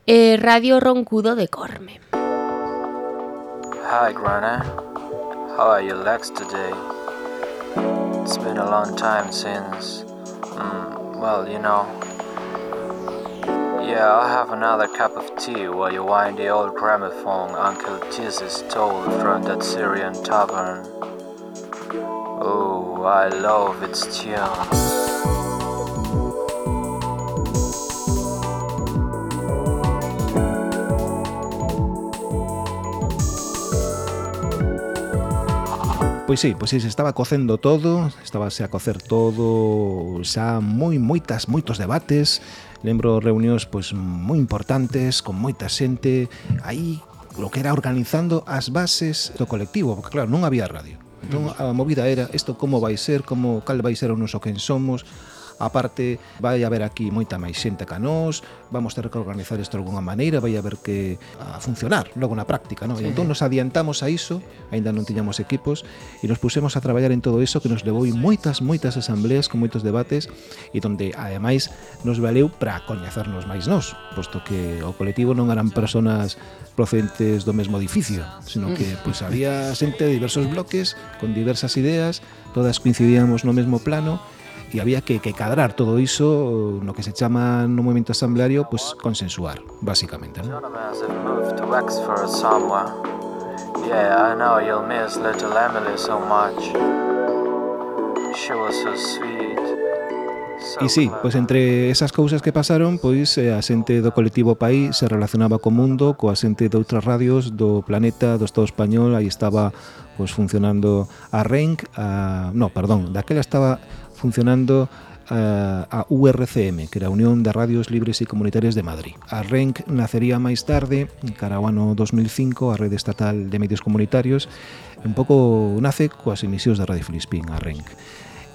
e Radio Roncudo de Corme. Hi, Granny. How are your legs today? It's been a long time since. Mm, well, you know. Yeah, I'll have another cup of tea while you wind the old gramophone Uncle Jesus stole from that Syrian tavern. Oh, I love its tune. Pois sí, pois sí, se estaba cocendo todo, estabase a cocer todo, xa moi moitas, moitos debates, lembro reunións pois moi importantes, con moita xente, aí lo que era organizando as bases do colectivo, porque claro, non había radio. Entón a movida era isto como vai ser, como cal vai ser o noso quen somos, aparte vai haber aquí moita máis xente ca nós, vamos ter que organizar isto de alguna maneira, vai haber que a funcionar logo na práctica, non? Sí. E entón nos adiantamos a iso, aínda non tiñamos equipos, e nos pusemos a traballar en todo iso que nos levou moitas, moitas asambleas con moitos debates e donde, ademais, nos valeu para coñecernos máis nós, posto que o colectivo non eran personas procedentes do mesmo edificio, sino que mm. pois, pues, había xente de diversos bloques, con diversas ideas, todas coincidíamos no mesmo plano, e había que, que cadrar todo iso no que se chama no movimento asambleario pues, consensuar, basicamente. ¿no? Yeah, I know you'll miss little Emily so much. She was so sweet. E sí, pois entre esas cousas que pasaron, pois eh, a xente do colectivo Paí se relacionaba co mundo, coa xente de outras radios do planeta, do Estado español, aí estaba pois funcionando a RENC, a, no, perdón, daquela estaba funcionando eh, a, a URCM, que era a Unión de Radios Libres e Comunitarias de Madrid. A RENC nacería máis tarde, cara ao ano 2005, a Rede Estatal de Medios Comunitarios, un pouco nace coas emisións da Radio Filispín, a RENC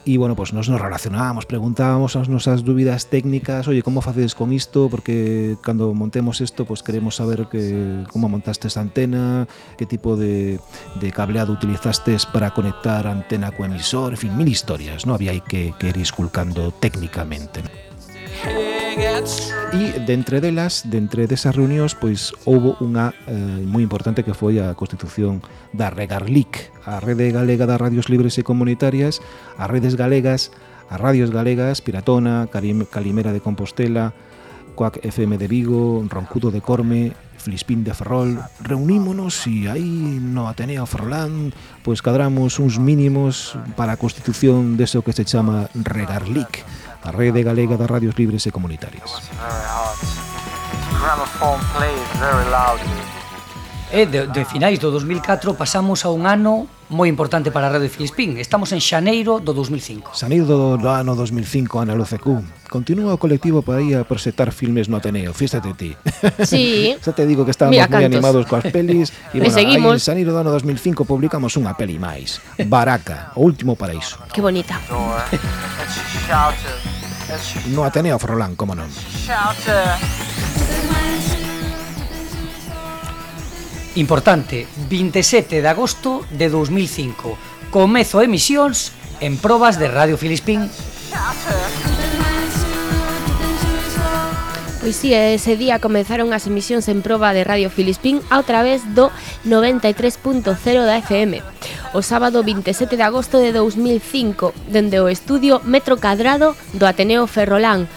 e, bueno, pues nos, nos relacionábamos, preguntábamos as nosas dúbidas técnicas, oye, como facedes con isto, porque cando montemos isto, pues queremos saber que, como montaste esta antena, que tipo de, de cableado utilizastes para conectar antena co emisor, en fin, mil historias, ¿no? Había aí que, que ir esculcando técnicamente. E dentre delas, dentre desas reunións, pois houbo unha eh, moi importante que foi a constitución da Regarlic, a Rede Galega das Radios Libres e Comunitarias, as redes galegas, as radios galegas, Piratona, Calimera de Compostela, Coac FM de Vigo, Roncudo de Corme, Flispín de Ferrol, reunímonos e aí no Ateneo Ferrolán pois cadramos uns mínimos para a constitución deso que se chama Regarlic a Rede Galega das Radios Libres e Comunitarias. E de, de finais do 2004 pasamos a un ano moi importante para a Radio Filispín. Estamos en xaneiro do 2005. Xaneiro do, do ano 2005, Ana Lucecú. Continúa o colectivo para ir a proxectar filmes no Ateneo. Fíxate ti. Sí. (laughs) Xa te digo que estábamos moi animados coas pelis. (laughs) E, bueno, seguimos. Aí, en xaneiro do ano 2005 publicamos unha peli máis. Baraca, o último paraíso. Que bonita. (laughs) No Ateneo Froland, cómo no. Importante, 27 de agosto de 2005. Comezo emisións en probas de Radio Filispín. Pois si, sí, ese día comenzaron as emisións en proba de Radio Filispín a través do 93.0 da FM. O sábado 27 de agosto de 2005, dende o estudio Metro Cadrado do Ateneo Ferrolán,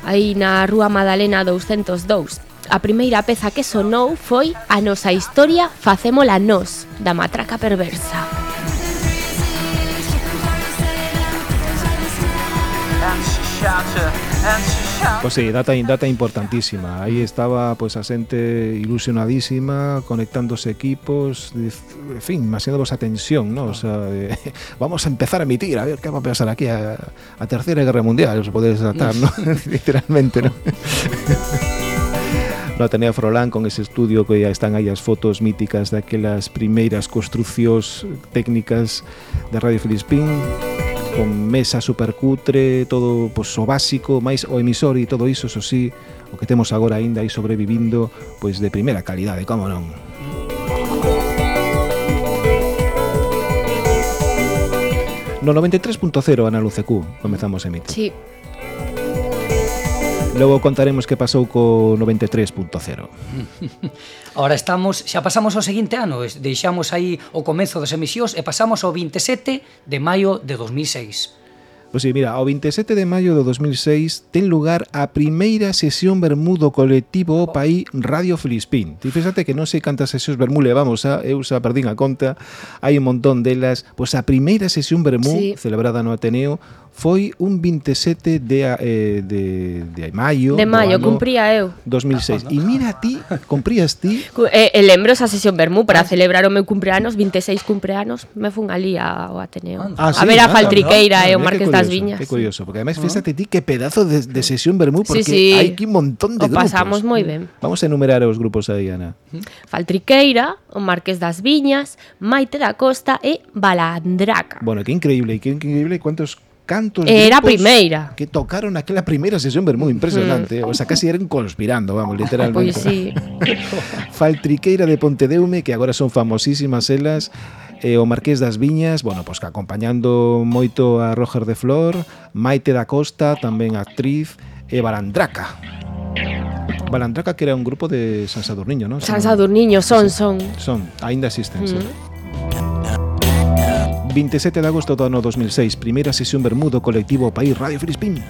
aí na Rúa Madalena 202. A primeira peza que sonou foi A nosa historia facémola nós, da Matraca Perversa. And she shouted, and she Pois sí, data, data importantísima Aí estaba pois a xente ilusionadísima Conectándose equipos En fin, imaginados a tensión ¿no? o sea, de, (laughs) Vamos a empezar a emitir A ver qué va a pasar aquí A, a terceira guerra mundial Os poderes desatar, ¿no? (laughs) (laughs) Literalmente, ¿no? No Ateneo Frolán con ese estudio que ya están aí as fotos míticas daquelas primeiras construcións técnicas de Radio Filispín con mesa supercutre, todo pois, o básico, máis o emisor e todo iso, so sí, o que temos agora aínda aí sobrevivindo pois de primeira calidade, como non. No 93.0 Ana Lucecú comezamos a emitir. Sí. Logo contaremos que pasou co 93.0. (laughs) Ahora estamos, xa pasamos ao seguinte ano, deixamos aí o comezo das emisións e pasamos ao 27 de maio de 2006. Pois sí, mira, ao 27 de maio do 2006 ten lugar a primeira sesión Bermudo colectivo colectivo Paí Radio Filispín. Ti fíxate que non sei cantas sesións vermú levamos, a, ah, eu xa perdín a conta, hai un montón delas. Pois a primeira sesión vermú sí. celebrada no Ateneo foi un 27 de, eh, de, de maio De maio, cumpría eu. 2006 ah, E mira ti, cumprías ti? E, e eh, eh, lembro esa sesión Bermú para ah. celebrar o meu cumpleanos 26 cumpleanos Me fun ali ao Ateneo. Ah, A sí, ver a Faltriqueira ah, e o Marqués das Viñas. Que curioso, porque ademais ah. fésate ti que pedazo de, de sesión Bermú Porque sí, sí. hai que un montón de o grupos. pasamos moi mm. ben. Vamos a enumerar os grupos aí, Ana. Faltriqueira, o Marqués das Viñas Maite da Costa e Balandraca. Bueno, que increíble, que increíble Cuántos cantos Era a primeira. Que tocaron aquela primeira sesión Bermú, impresionante. Mm. O sea, casi eran conspirando, vamos, literalmente. Pois pues sí. (laughs) Faltriqueira de Pontedeume, que agora son famosísimas elas, e o Marqués das Viñas, bueno, pois que acompañando moito a Roger de Flor, Maite da Costa, tamén actriz, e Balandraca. Balandraca que era un grupo de San Sadurniño, non? San Sadurniño, son, son. Son, aínda existen, mm. sí. 27 de agosto do ano 2006, primeira sesión Bermudo colectivo País Radio Filispín.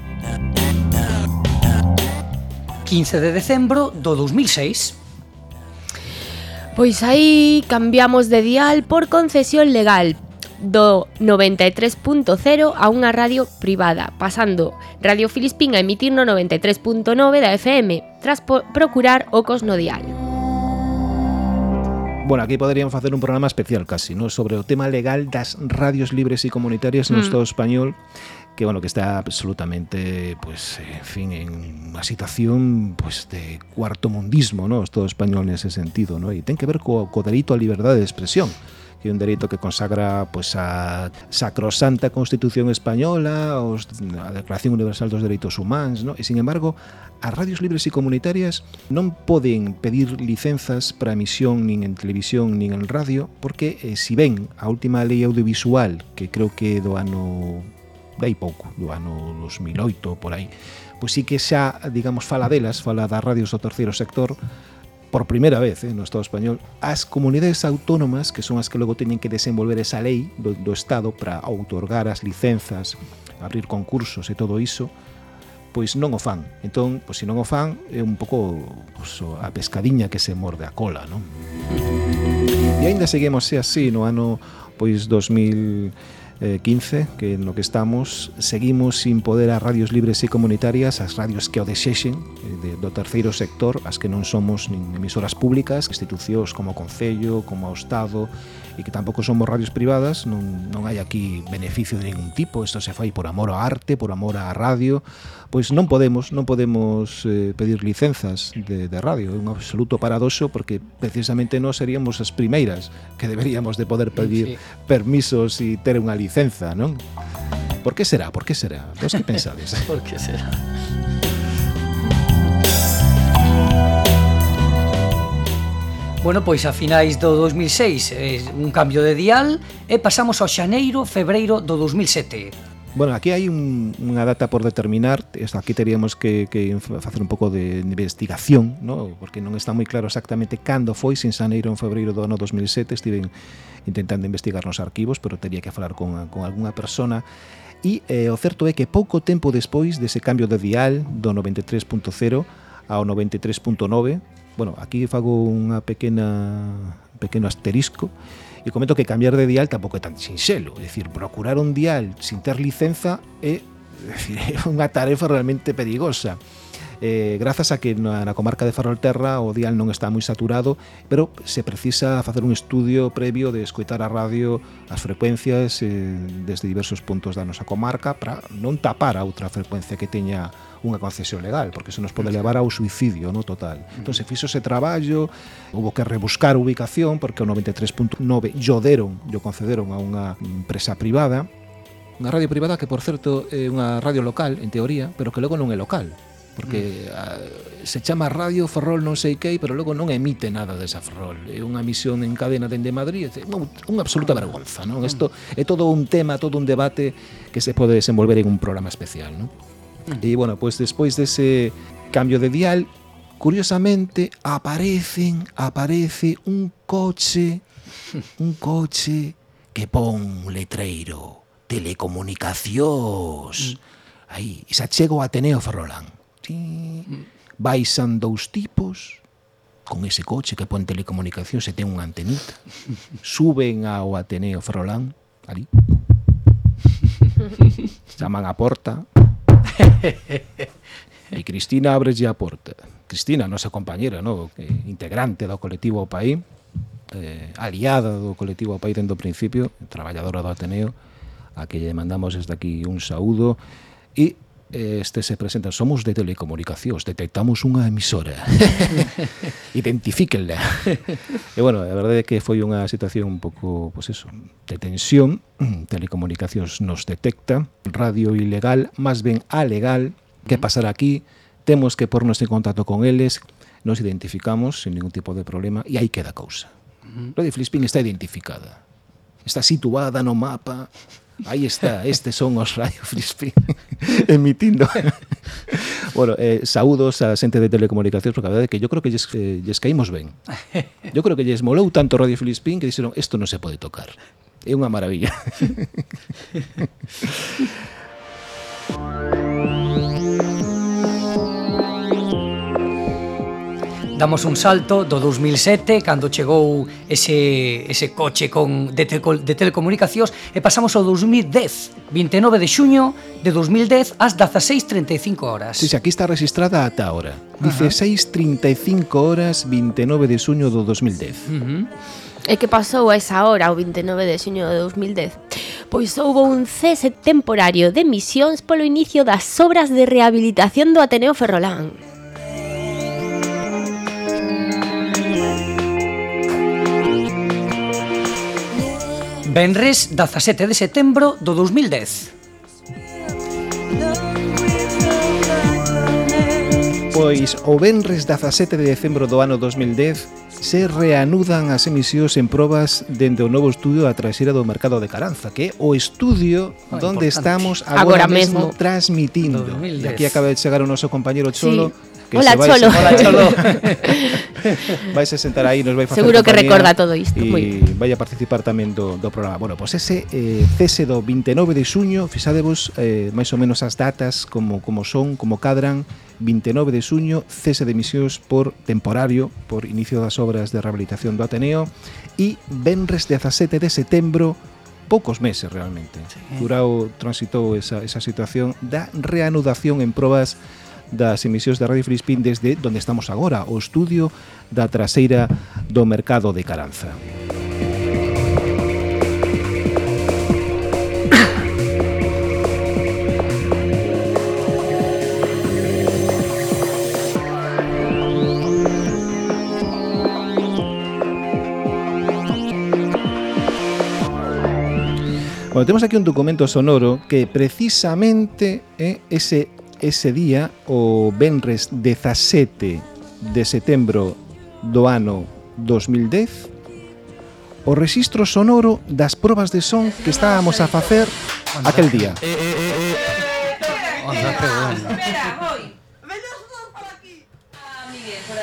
15 de decembro do 2006. Pois aí cambiamos de dial por concesión legal do 93.0 a unha radio privada, pasando Radio Filispín a emitir no 93.9 da FM, tras procurar ocos no dial. Bueno, aquí poderían facer un programa especial casi, ¿no? sobre o tema legal das radios libres e comunitarias no mm. Estado español que bueno que está absolutamente pues eh, en fin en unha situación pues de cuarto mundismo, ¿no? O Estado español nese sentido, ¿no? E ten que ver co, co delito á liberdade de expresión e un dereito que consagra pois, a sacrosanta Constitución Española, os, a Declaración Universal dos Dereitos Humanos, no? e, sin embargo, as radios libres e comunitarias non poden pedir licenzas para emisión nin en televisión nin en radio, porque, eh, si ben a última lei audiovisual, que creo que do ano dai pouco, do ano 2008, por aí, pois sí que xa, digamos, fala delas, fala das radios do terceiro sector, por primeira vez eh, no Estado español, as comunidades autónomas, que son as que logo teñen que desenvolver esa lei do, do Estado para outorgar as licenzas, abrir concursos e todo iso, pois non o fan. Entón, pois se non o fan, é un pouco pois, a pescadiña que se morde a cola, non? E aínda seguimos así no ano pois 2000 eh, 15, que no que estamos, seguimos sin poder a radios libres e comunitarias, as radios que o desexen eh, de, do terceiro sector, as que non somos nin emisoras públicas, institucións como o Concello, como o Estado, e que tampouco somos radios privadas, non, non hai aquí beneficio de ningún tipo, isto se fai por amor ao arte, por amor á radio, pois non podemos, non podemos eh, pedir licenzas de, de radio, é un absoluto paradoxo porque precisamente non seríamos as primeiras que deberíamos de poder pedir sí. permisos e ter unha licenza, non? Por que será? Por que será? Vos que (laughs) pensades? Por que será? Bueno, pois a finais do 2006 eh, un cambio de dial e pasamos ao xaneiro, febreiro do 2007. Bueno, aquí hai un, unha data por determinar, aquí teríamos que, que facer un pouco de investigación, ¿no? porque non está moi claro exactamente cando foi, sin xaneiro en febreiro do ano 2007, estiven intentando investigar nos arquivos, pero tería que falar con, con algunha persona e eh, o certo é que pouco tempo despois dese cambio de dial do 93.0 ao 93.9 bueno, aquí fago unha pequena pequeno asterisco e comento que cambiar de dial tampouco é tan sinxelo, é dicir, procurar un dial sin ter licenza é, é, (laughs) dicir, é unha tarefa realmente perigosa eh, grazas a que na, na comarca de Ferrolterra o dial non está moi saturado, pero se precisa facer un estudio previo de escoitar a radio as frecuencias eh, desde diversos puntos da nosa comarca para non tapar a outra frecuencia que teña unha concesión legal, porque se nos pode levar ao suicidio no total. Entón, se fixo ese traballo, houve que rebuscar ubicación, porque o 93.9 yo deron, yo concederon a unha empresa privada, unha radio privada que, por certo, é unha radio local, en teoría, pero que logo non é local porque a, se chama Radio Ferrol non sei que, pero logo non emite nada desa Ferrol. É unha emisión en cadena dende Madrid, é unha, unha absoluta vergonza, non? Mm. Isto é todo un tema, todo un debate que se pode desenvolver en un programa especial, non? Mm. E bueno, pois pues, despois dese cambio de dial, curiosamente aparecen, aparece un coche, (laughs) un coche que pon un letreiro, telecomunicacións. Mm. Aí, xa chego a Ateneo Ferrolán ti, baixan dous tipos, con ese coche que pon telecomunicación se ten unha antenita, suben ao Ateneo Frolán, ali, (laughs) chaman a porta, e Cristina abrelle a porta. Cristina, nosa compañera, no? integrante do colectivo O País, eh, aliada do colectivo O País dentro do principio, traballadora do Ateneo, a que lle mandamos desde aquí un saúdo, e este se presenta, somos de telecomunicacións, detectamos unha emisora. (laughs) Identifíquenla. e bueno, a verdade é que foi unha situación un pouco, pois pues eso, de tensión. (clears throat) Telecomunicacións nos detecta, radio ilegal, máis ben alegal, que pasar aquí, temos que pornos en contacto con eles, nos identificamos sin ningún tipo de problema e aí queda a cousa. Radio Filispín está identificada, está situada no mapa, Aí está, estes son os Radio Frisbee (laughs) emitindo. (laughs) bueno, eh, saúdos a xente de telecomunicacións, porque a verdade é que yo creo que lles, eh, lles caímos ben. (laughs) Yo creo que lles molou tanto Radio Frisbee que dixeron, isto non se pode tocar. É unha maravilla. damos un salto do 2007 cando chegou ese, ese coche con, de, telco, de telecomunicacións e pasamos ao 2010 29 de xuño de 2010 ás 16.35 horas Si, sí, aquí está registrada ata ahora 16.35 horas 29 de xuño do 2010 uh -huh. E que pasou a esa hora, o 29 de xuño de 2010? Pois houve un cese temporario de misións polo inicio das obras de rehabilitación do Ateneo Ferrolán. Benres, 17 de setembro do 2010. Pois o Benres 17 de decembro do ano 2010 se reanudan as emisións en probas dende o novo estudio a traseira do mercado de Caranza, que é o estudio ah, onde donde importante. estamos agora, agora mesmo, mesmo transmitindo. 2010. E aquí acaba de chegar o noso compañero Cholo sí que Hola, se vai, Cholo. Hola, Cholo. (laughs) vai se sentar aí, nos vai facer Seguro que recorda todo isto. E vai a participar tamén do, do programa. Bueno, pois ese eh, cese do 29 de xuño, fixadevos eh, máis ou menos as datas como, como son, como cadran, 29 de xuño, cese de emisións por temporario, por inicio das obras de rehabilitación do Ateneo, e venres 17 de setembro, poucos meses realmente. Sí. Durao transitou esa, esa situación da reanudación en probas das emisións da Radio Filispín desde donde estamos agora, o estudio da traseira do mercado de Caranza. Bueno, temos aquí un documento sonoro que precisamente é eh, ese ese día o Benres 17 de setembro do ano 2010 o rexistro sonoro das probas de son que estábamos a facer aquel día. Eh, eh, eh, eh. por aquí. Ah, Onda, que bueno.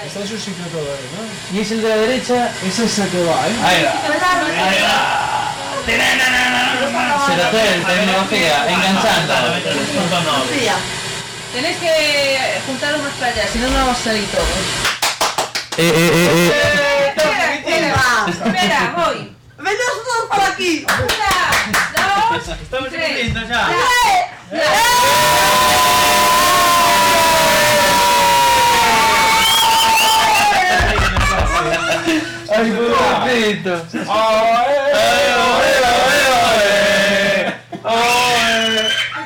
Este es un sitio todo, ¿no? Y es el de la derecha, es ese que va, ¿eh? Ahí va. Ahí va. Se lo hace el tecnología, enganchando. Tenéis que juntaros más para allá, si no, no vamos a salir todos. Espera, espera, espera, voy. ¡Venos todos por aquí! Una, dos, Estamos tres. listos ya. ¡Ay, pobrecito!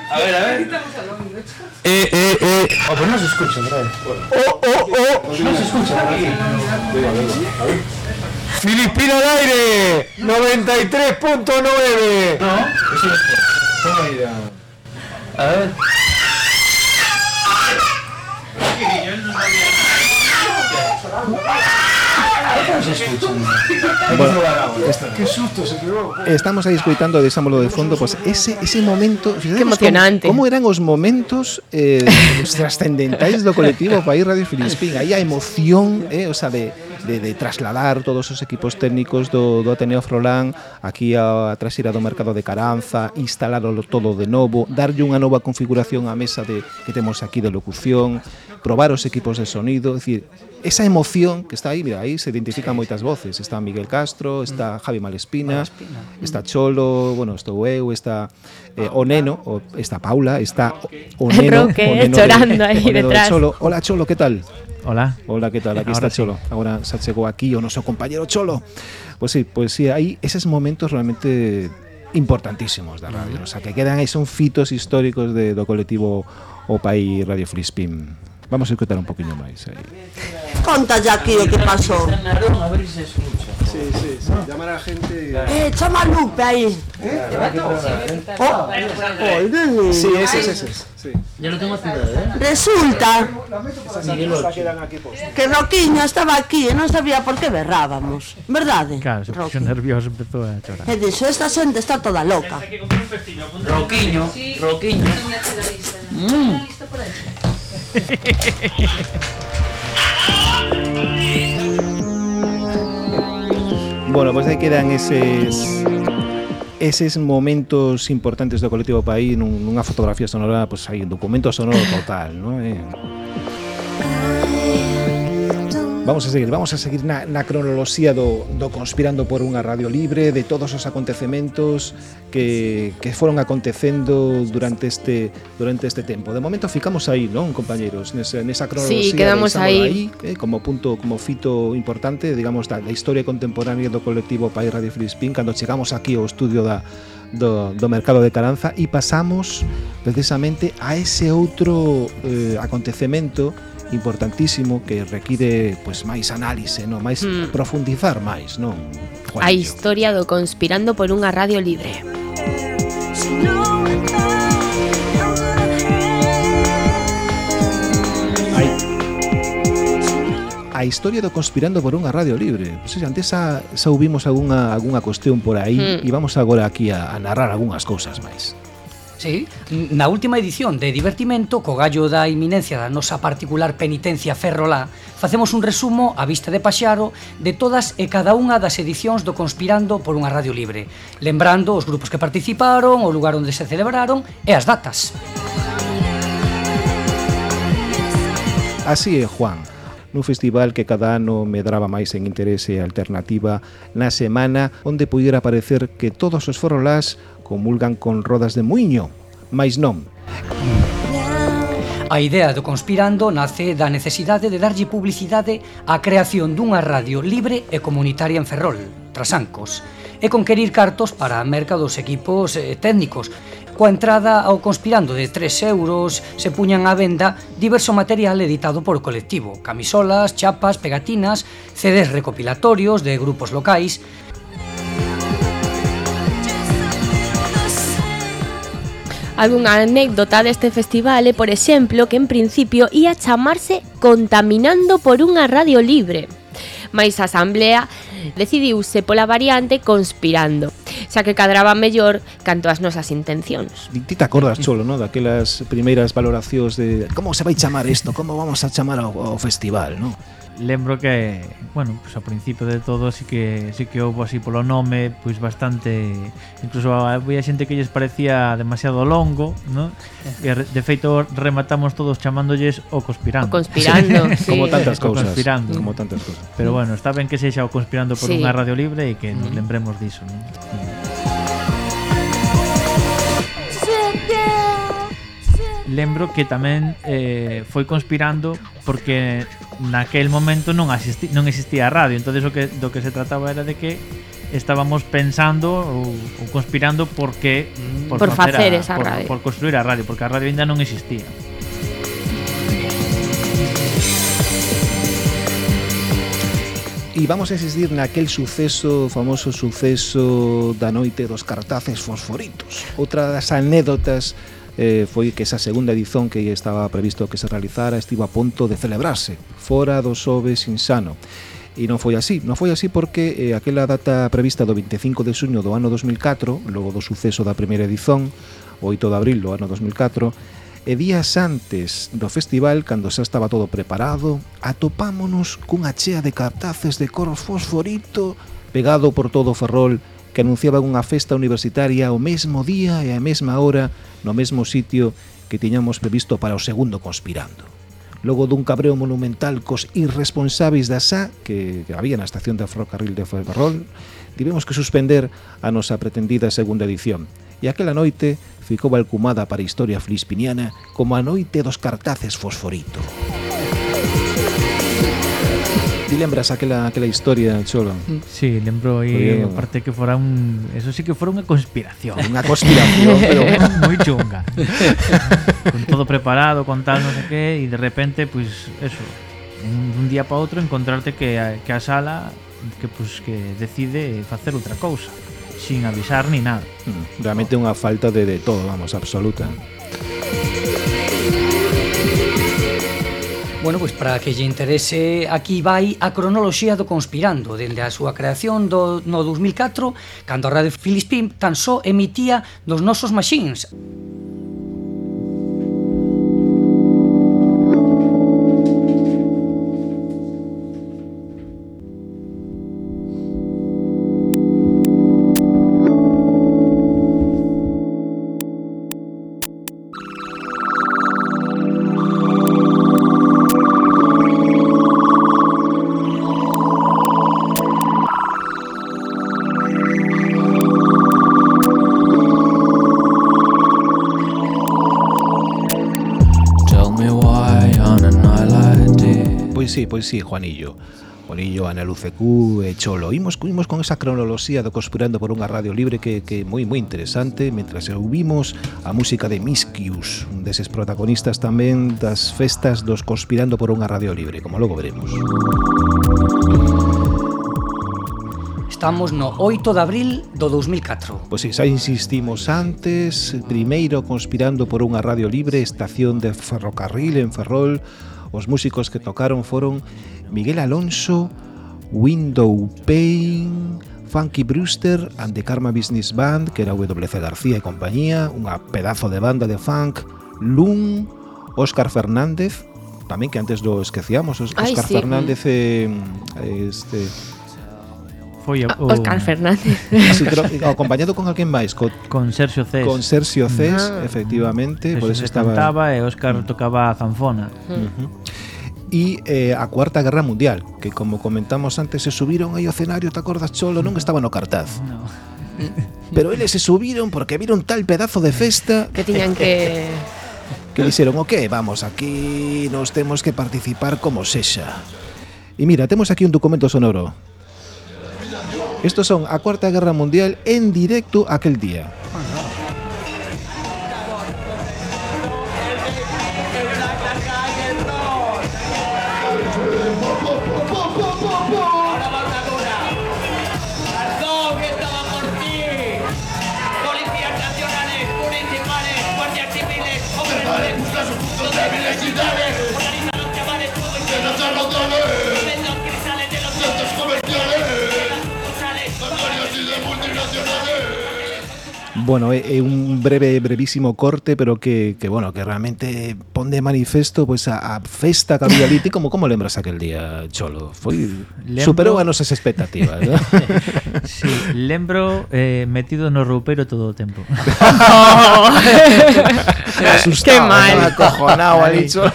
A ver, a ver. Eh, eh, eh. Oh, pero no se escucha, ¿verdad? Oh, oh, oh. No se escucha aquí. Filipino al aire, 93.9. No, eso es. A ver. Bueno, que susto se quedou. Estamos aí escoitando de Sámbolo de fondo, pois pues, ese ese momento, que emocionante. Como, como eran os momentos eh, os (laughs) trascendentais do colectivo País Radio Filispín, aí a emoción, eh, o sea, de de, de trasladar todos os equipos técnicos do, do Ateneo Frolán aquí a, a trasira do mercado de Caranza, instalarlo todo de novo, darlle unha nova configuración á mesa de que temos aquí de locución, probar os equipos de sonido, é dicir, esa emoción que está aí, mira, aí se identifican moitas voces, está Miguel Castro, mm. está Javi Malespina, Malespina. Mm. está Cholo, bueno, estou eu, está eh, o neno, o, está Paula, está o, o (laughs) neno, Roque, o neno chorando (laughs) de, aí o neno detrás. De Cholo. Hola Cholo, que tal? Hola. Hola, que tal? Aquí Ahora está sí. Cholo. Agora xa chegou aquí o noso compañero Cholo. Pois sí, pois sí, hai eses momentos realmente importantísimos da radio, o sea, que quedan aí son fitos históricos de, do colectivo O Pai Radio Flispín. Vamos a escutar un poquinho máis aí. Conta ya aquí o que pasó. A ver si se escucha. Sí, sí, sí. Llamar a gente. Eh, chama a Lupe aí. Oh, oye, Sí, ese, ese, ese. Sí. Ya lo tengo activado, ¿eh? Resulta que Roquiño estaba aquí e non sabía por que berrábamos. Verdade? Claro, se puso Roqui? nervioso, empezó a chorar. E dixo, esta xente está toda loca. Roquiño, Roquiño. (laughs) Bueno, pois aí quedan eses eses momentos importantes do colectivo País nun, nunha fotografía sonora, pois aí un documento sonoro total, non? Eh, Vamos a seguir, vamos a seguir na, na cronoloxía do, do Conspirando por unha radio libre De todos os acontecementos que, que foron acontecendo durante este durante este tempo De momento ficamos aí, non, compañeros? Nesa, nesa cronoloxía sí, quedamos aí, aí eh, Como punto, como fito importante, digamos, da, da historia contemporánea do colectivo País Radio Filispín Cando chegamos aquí ao estudio da, do, do mercado de Caranza E pasamos precisamente a ese outro eh, acontecemento importantísimo que require pois máis análise, non, máis mm. profundizar máis, non. A historia do conspirando por unha radio libre. A historia do conspirando por unha radio libre. Non antes xa, xa ouvimos algunha, algunha cuestión por aí mm. e vamos agora aquí a, a narrar algunhas cousas máis. Sí, na última edición de Divertimento, co gallo da iminencia da nosa particular penitencia ferrolá, facemos un resumo a vista de paxaro de todas e cada unha das edicións do Conspirando por unha radio libre, lembrando os grupos que participaron, o lugar onde se celebraron e as datas. Así é, Juan, nun festival que cada ano medraba máis en interese e alternativa na semana onde pudiera parecer que todos os forolás comulgan con rodas de muiño, mais non. A idea do Conspirando nace da necesidade de darlle publicidade á creación dunha radio libre e comunitaria en Ferrol, Trasancos, e conquerir cartos para a merca dos equipos eh, técnicos. Coa entrada ao Conspirando de 3 euros se puñan á venda diverso material editado por colectivo, camisolas, chapas, pegatinas, CDs recopilatorios de grupos locais, Algunha anécdota deste festival é, por exemplo, que en principio ia chamarse Contaminando por unha radio libre mais a asamblea decidiuse pola variante conspirando, xa que cadraba mellor canto as nosas intencións. Ti te acordas, Cholo, no? daquelas primeiras valoracións de como se vai chamar isto, como vamos a chamar ao, ao festival, non? lembro que, bueno, pues ao principio de todo sí que sí que houve así polo nome, pois pues bastante, incluso había xente que lles parecía demasiado longo, ¿no? E de feito rematamos todos chamándolles o conspirando. O conspirando, (laughs) sí. como tantas cousas. Conspirando. Como tantas cousas. Pero bueno, está ben que sexa o conspirando por sí. unha radio libre e que nos mm. lembremos diso, ¿no? Mm. lembro que tamén eh, foi conspirando porque naquel momento non, asisti, non existía a radio. Entonces o que, do que se trataba era de que estábamos pensando ou, ou conspirando porque mm. por, por facer a, esa por, radio. por construir a radio porque a radio ainda non existía. E vamos a existir naquel suceso, famoso suceso da noite dos cartaces fosforitos. Outra das anécdotas eh, foi que esa segunda edición que estaba previsto que se realizara estivo a punto de celebrarse fora do Sobe insano E non foi así, non foi así porque eh, aquela data prevista do 25 de suño do ano 2004, logo do suceso da primeira edición, o 8 de abril do ano 2004, E días antes do festival, cando xa estaba todo preparado, atopámonos cunha chea de cartaces de cor fosforito pegado por todo o ferrol que anunciaban unha festa universitaria ao mesmo día e á mesma hora no mesmo sitio que tiñamos previsto para o segundo conspirando. Logo dun cabreo monumental cos irresponsáveis da SA que había na estación da ferrocarril de Ferrol, tivemos que suspender a nosa pretendida segunda edición. E aquela noite ficou balcumada para a historia filispiniana como a noite dos cartaces fosforito. Música ti lembras aquela, aquela historia, Cholo? Mm. Sí, lembro aí, Porque... aparte que fora un... Eso sí que fora unha conspiración. Unha conspiración, pero... (laughs) moi chunga. con todo preparado, con tal, non sei sé que, e de repente, pois, pues, eso, un, un día para outro encontrarte que, a, que a sala que, pues, que decide facer outra cousa, sin avisar ni nada. Mm, realmente unha falta de, de todo, vamos, absoluta. Bueno, pois para que lle interese, aquí vai a cronoloxía do Conspirando, dende a súa creación do, no 2004, cando a Radio Filispín tan só emitía dos nosos machines. Pois si, sí, Juanillo. Juanillo, Ana Lucecú e eh, Cholo. Imos, imos con esa cronoloxía do Conspirando por unha radio libre que é moi moi interesante, mentras ouvimos a música de Miskius, un deses protagonistas tamén das festas dos Conspirando por unha radio libre, como logo veremos. Estamos no 8 de abril do 2004. Pois xa insistimos antes, primeiro conspirando por unha radio libre, estación de ferrocarril en Ferrol, Os músicos que tocaron foron Miguel Alonso, Window Pain, Funky Brewster and the Karma Business Band, que era WC García e compañía, unha pedazo de banda de funk, Lun, Óscar Fernández, tamén que antes lo esqueciamos, Óscar sí. Fernández eh, este foi o, o... Óscar Fernández. Ah, Así, pero, eh, acompañado con alguén máis, co, con Sergio Cés. Con Sergio Cés, ah. efectivamente, Sergio pois por eso estaba cantaba e Óscar mm. tocaba a zanfona. Uh -huh e eh, a Cuarta Guerra Mundial, que como comentamos antes se subiron aí ao escenario, te acordas Cholo, non estaba no cartaz. No. Pero eles se subiron porque viron tal pedazo de festa que tiñan que (laughs) que dixeron, "Ok, okay. Vamos aquí, nos temos que participar como sexa." E mira, temos aquí un documento sonoro. Estos son a Cuarta Guerra Mundial en directo aquel día. Ah. Bueno, é, é un breve, brevísimo corte, pero que, que bueno, que realmente pon de manifesto pois pues, a, a festa que había liti como como lembras aquel día, Cholo? Foi lembro... superou as nosas expectativas, ¿no? (laughs) sí, lembro eh, metido (laughs) no roupeiro todo o tempo. Asustado, que mal, cojonao acojonado ali, Cholo.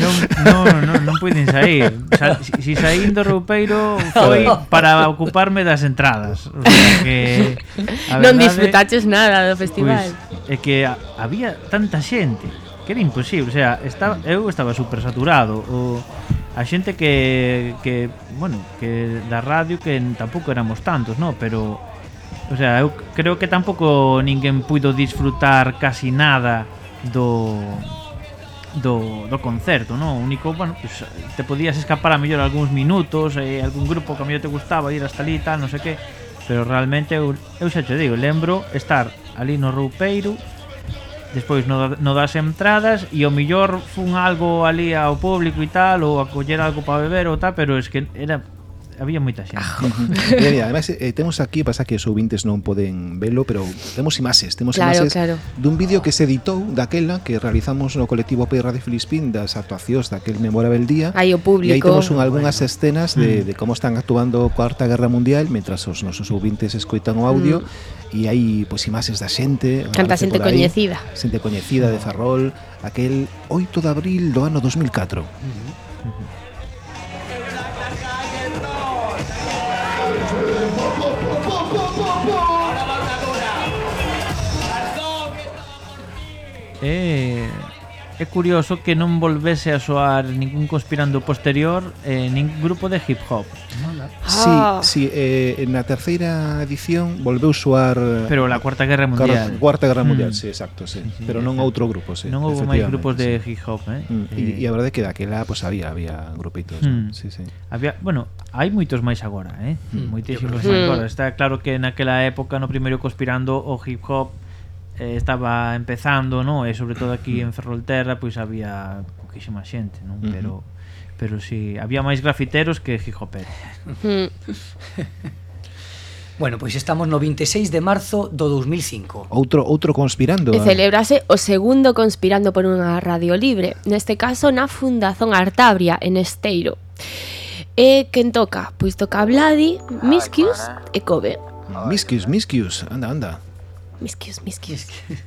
non, non, non, non puiden sair. O sea, si, si saín do roupeiro foi (laughs) para ocuparme das entradas. O sea, que, a non disfrutar sacaches nada do festival. Pois, é que a, había tanta xente que era imposible, o sea, estaba, eu estaba super saturado, o, a xente que, que, bueno, que da radio que tampouco éramos tantos, no, pero o sea, eu creo que tampouco ninguén puido disfrutar casi nada do do, do concerto, no? O único, bueno, pues, te podías escapar a mellor algúns minutos, eh, algún grupo que a mellor te gustaba ir hasta ali e tal, non sei que, pero realmente eu, eu xa che digo, lembro estar ali no roupeiro despois no, no das entradas e o millor fun algo ali ao público e tal ou a coller algo para beber ou tal, pero es que era había moita xente. Ah, (laughs) mira, mira, además, eh, temos aquí, pasa que os ouvintes non poden velo, pero temos imaxes, temos claro, imaxes claro. dun vídeo que se editou daquela que realizamos no colectivo Pedra de Filispín das actuacións daquel memorable día. Aí o público. E aí temos un, algunhas bueno. escenas de, mm. de como están actuando a Cuarta Guerra Mundial mentras os nosos ouvintes escoitan o audio mm. e hai pois imaxes da xente. Canta xente coñecida. Xente coñecida de Ferrol, aquel 8 de abril do ano 2004. Mm -hmm. é, é curioso que non volvese a soar ningún conspirando posterior eh, nin grupo de hip hop. Sí, ah. sí, eh, na terceira edición volveu soar Pero la Cuarta Guerra Mundial. Car Cuarta Guerra Mundial, mm. sí, exacto, sí. sí, sí Pero non outro grupo, sí. Non houve máis grupos sí. de hip hop, eh. Mm. E eh, a verdade é que daquela pois pues, había había grupitos, mm. sí, sí. Había, bueno, hai moitos máis agora, eh. Mm. Moitísimos máis agora. Está claro que naquela época no primeiro conspirando o hip hop eh, estaba empezando, ¿no? E sobre todo aquí en Ferrolterra pois había poquísima xente, non? Uh -huh. Pero pero si sí, había máis grafiteros que Gijopete. (laughs) Bueno, pois estamos no 26 de marzo do 2005. Outro outro conspirando. E eh. celebrase o segundo conspirando por unha radio libre, neste caso na Fundación Artabria en Esteiro. E quen toca? Pois toca Vladi, Miskius e Kobe. Miskius, Miskius, anda, anda. Misquios, misquios.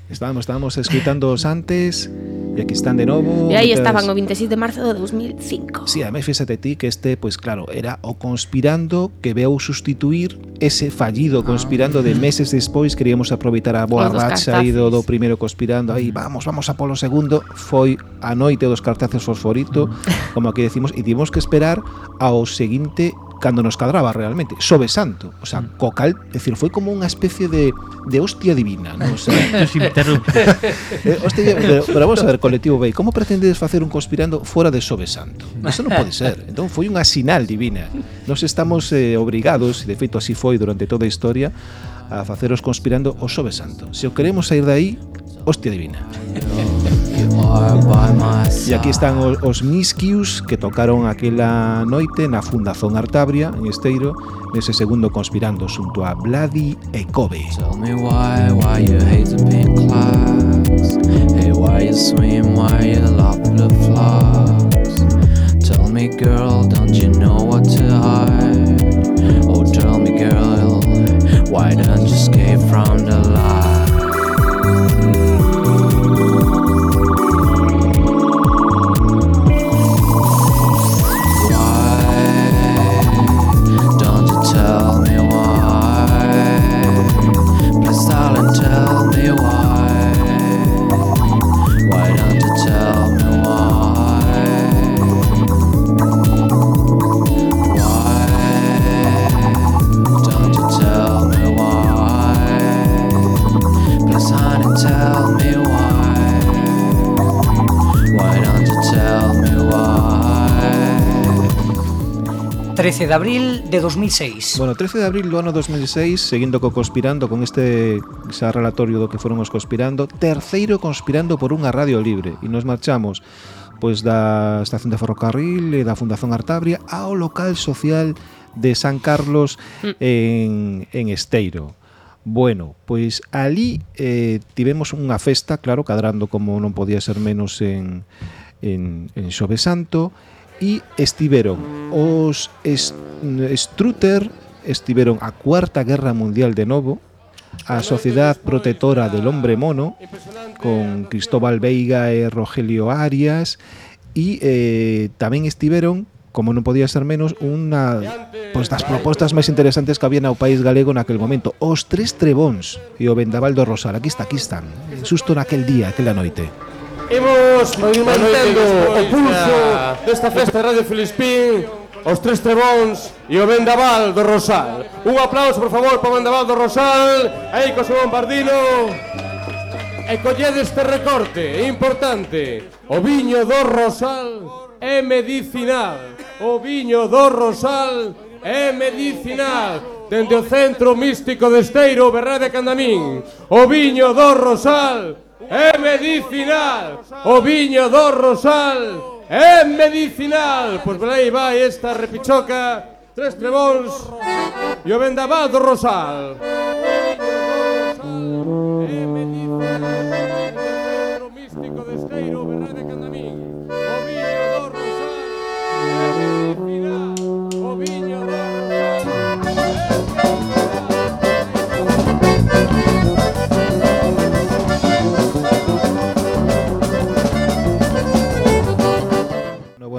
Estábamos, estábamos escritándoos antes e aquí están de novo. E aí estaban o 26 de marzo de 2005. Sí, ademais fíxate ti que este, pois pues, claro, era o conspirando que veu sustituir ese fallido conspirando ah. de meses despois queríamos aproveitar a boa racha aí do, do primeiro conspirando aí vamos, vamos a polo segundo foi a noite dos cartazos fosforito mm. (laughs) como aquí decimos e tivemos que esperar ao seguinte cando nos cadraba realmente, sobe santo, o sea, mm. co cal, decir, foi como unha especie de, de hostia divina, non? O sea, (laughs) nos interrumpe. (laughs) eh, hostia, pero, pero vamos a ver, colectivo B, como pretendedes facer un conspirando fora de sobe santo? Eso non pode ser. Entón foi unha sinal divina. Nos estamos eh, obrigados, e de feito así foi durante toda a historia, a faceros conspirando o sobe santo. Se o queremos sair de aí, hostia divina. (laughs) E aquí están os, os Misquius que tocaron aquela noite na Fundación Artabria, en Esteiro, nese segundo conspirando xunto a Vladi e Kobe. Tell me why, why you hate the pink clocks Hey, why you swim, why you love the flocks Tell me girl, don't you know what to hide? Oh, tell me girl, why don't you escape from the light? 13 de abril de 2006. Bueno, 13 de abril do ano 2006, seguindo co Conspirando, con este xa relatorio do que foron os Conspirando, terceiro Conspirando por unha radio libre, e nos marchamos pois da estación de ferrocarril e da Fundación Artabria ao local social de San Carlos mm. en, en Esteiro. Bueno, pois ali eh, tivemos unha festa, claro, cadrando como non podía ser menos en, en, en Xove Santo, e e estiveron os est Strutter estiveron a Cuarta Guerra Mundial de novo, a Sociedad Protectora del Hombre Mono, con Cristóbal Veiga e Rogelio Arias, e eh, tamén estiveron, como non podía ser menos, unha pois, das propostas máis interesantes que había no país galego naquel momento. Os Tres Trebóns e o Vendaval do Rosal, aquí está, aquí están, susto naquel día, aquela noite. Imos mantendo o pulso desta festa de Radio Filispín Os tres trebóns e o Vendaval do Rosal. Un aplauso, por favor, para o Vendaval do Rosal. Aí co seu bombardino. E collede este recorte, é importante. O viño do Rosal é medicinal. O viño do Rosal é medicinal. Dende o centro místico de Esteiro, Berrade Candamín, o viño do Rosal é medicinal. O viño do Rosal é medicinal. Pois pues, aí vai esta repichoca, tres trebóns e o vendaval do Rosal.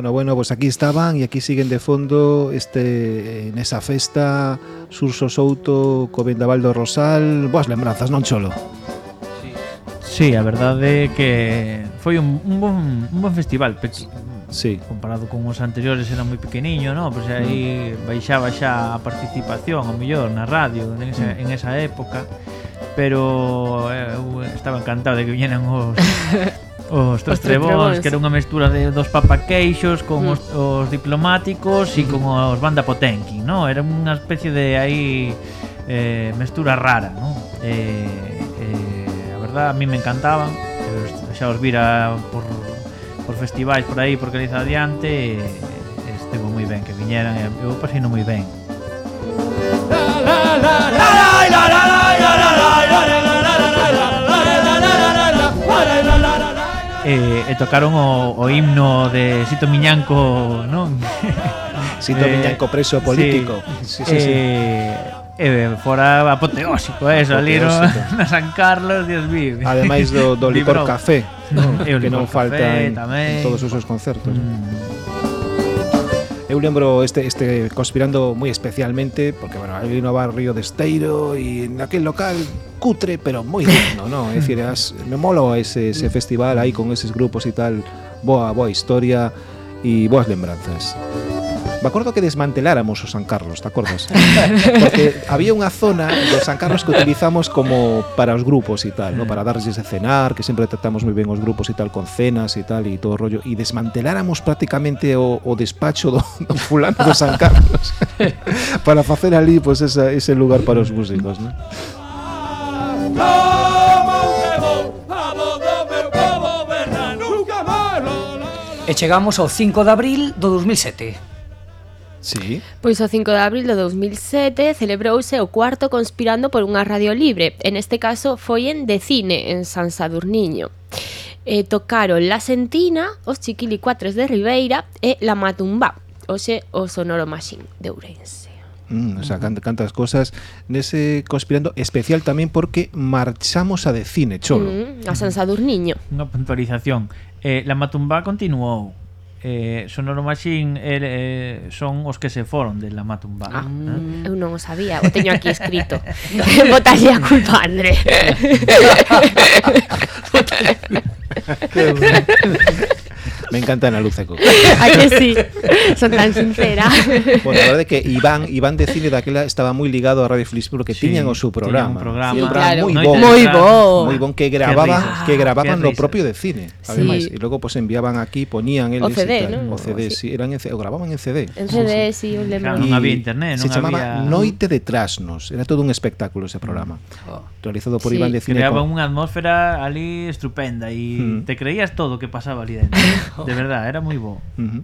Bueno, bueno, pues aquí estaban e aquí siguen de fondo este en esa festa Surso Souto co Vendaval do Rosal. Boas lembranzas, non cholo? Sí, a verdade é que foi un, un, bon, un bon festival pequi, sí. Comparado con os anteriores era moi pequeniño, no? Pois aí mm. baixaba xa a participación, o mellor, na radio en esa, mm. en esa época Pero eh, eu estaba encantado de que viñeran os (laughs) os tres trebóns, que era unha mestura de dos papaqueixos con mm. os, os diplomáticos e con os banda Potenkin, no? Era unha especie de aí eh, mestura rara, no? Eh, eh, a verdad a mí me encantaban, xa os vira por, por festivais por aí por Galiza adiante, e, estivo moi ben que viñeran, eu pasei moi ben. La, la, la, la. eh, e tocaron o, o himno de Sito Miñanco, non? (laughs) Sito eh, Miñanco preso político. Sí, sí, sí, eh, sí. Eh, fora apoteósico eso, ali no, na San Carlos, Dios mío. Ademais do, do (laughs) licor café, (laughs) no, que non falta en, tamén. en todos os seus concertos. Mm. Eu lembro este este conspirando moi especialmente porque bueno, aí no barrio de Esteiro e naquel local cutre, pero moi digno, no, É dicir, as, me molo ese, ese festival aí con eses grupos e tal, boa boa historia e boas lembranzas. Música Me acordo que desmanteláramos o San Carlos, te acordas? (laughs) Porque había unha zona do San Carlos que utilizamos como para os grupos e tal, ¿no? para darles de cenar, que sempre tratamos moi ben os grupos e tal, con cenas e tal, e todo o rollo, e desmanteláramos prácticamente o, o despacho do, do fulano do San Carlos (laughs) para facer ali pues, esa, ese lugar para os músicos, ¿no? E chegamos ao 5 de abril do 2007. Sí. Pois o 5 de abril do 2007 celebrouse o cuarto conspirando por unha radio libre. En este caso foi en Decine, en San Sadurniño. E tocaron La Sentina, Os Chiquilicuatres de Ribeira e La Matumbá, hoxe o Sonoro Machine de Ourense. Mm, o sea, can, cantas cosas nese conspirando especial tamén porque marchamos a de cine, cholo. Mm, a San Sadurniño. Unha puntualización. Eh, la Matumbá continuou eh, Sonoro Machine eh, son os que se foron de la Matumba. Ah. Eh? Eu non o sabía, o teño aquí escrito. (laughs) (laughs) Botalle a culpa, André. (laughs) Me encanta Ana Luceco. Aco. (laughs) A que sí, son tan sinceras. Bueno, a verdade é que Iván, Iván de Cine daquela estaba moi ligado a Radio Feliz porque sí, tiñan o seu programa. Tiñan un programa, sí, un programa claro, moi bon. Moi bon. Moi bon que grababa, que grababan no propio de cine, ademais, sí. e logo pues enviaban aquí, ponían eles o CD, ¿no? o CD, sí. sí, eran en, o grababan en CD. En CD, sí, sí un lembro. Claro, non había internet, non había Se chamaba Noite de Trasnos, era todo un espectáculo ese programa. Oh. Realizado por sí. Iván de Cine. Creaba con... unha atmósfera ali estupenda e mm. te creías todo o que pasaba ali dentro. (laughs) Oh. De verdad, era moi bo. Uh -huh.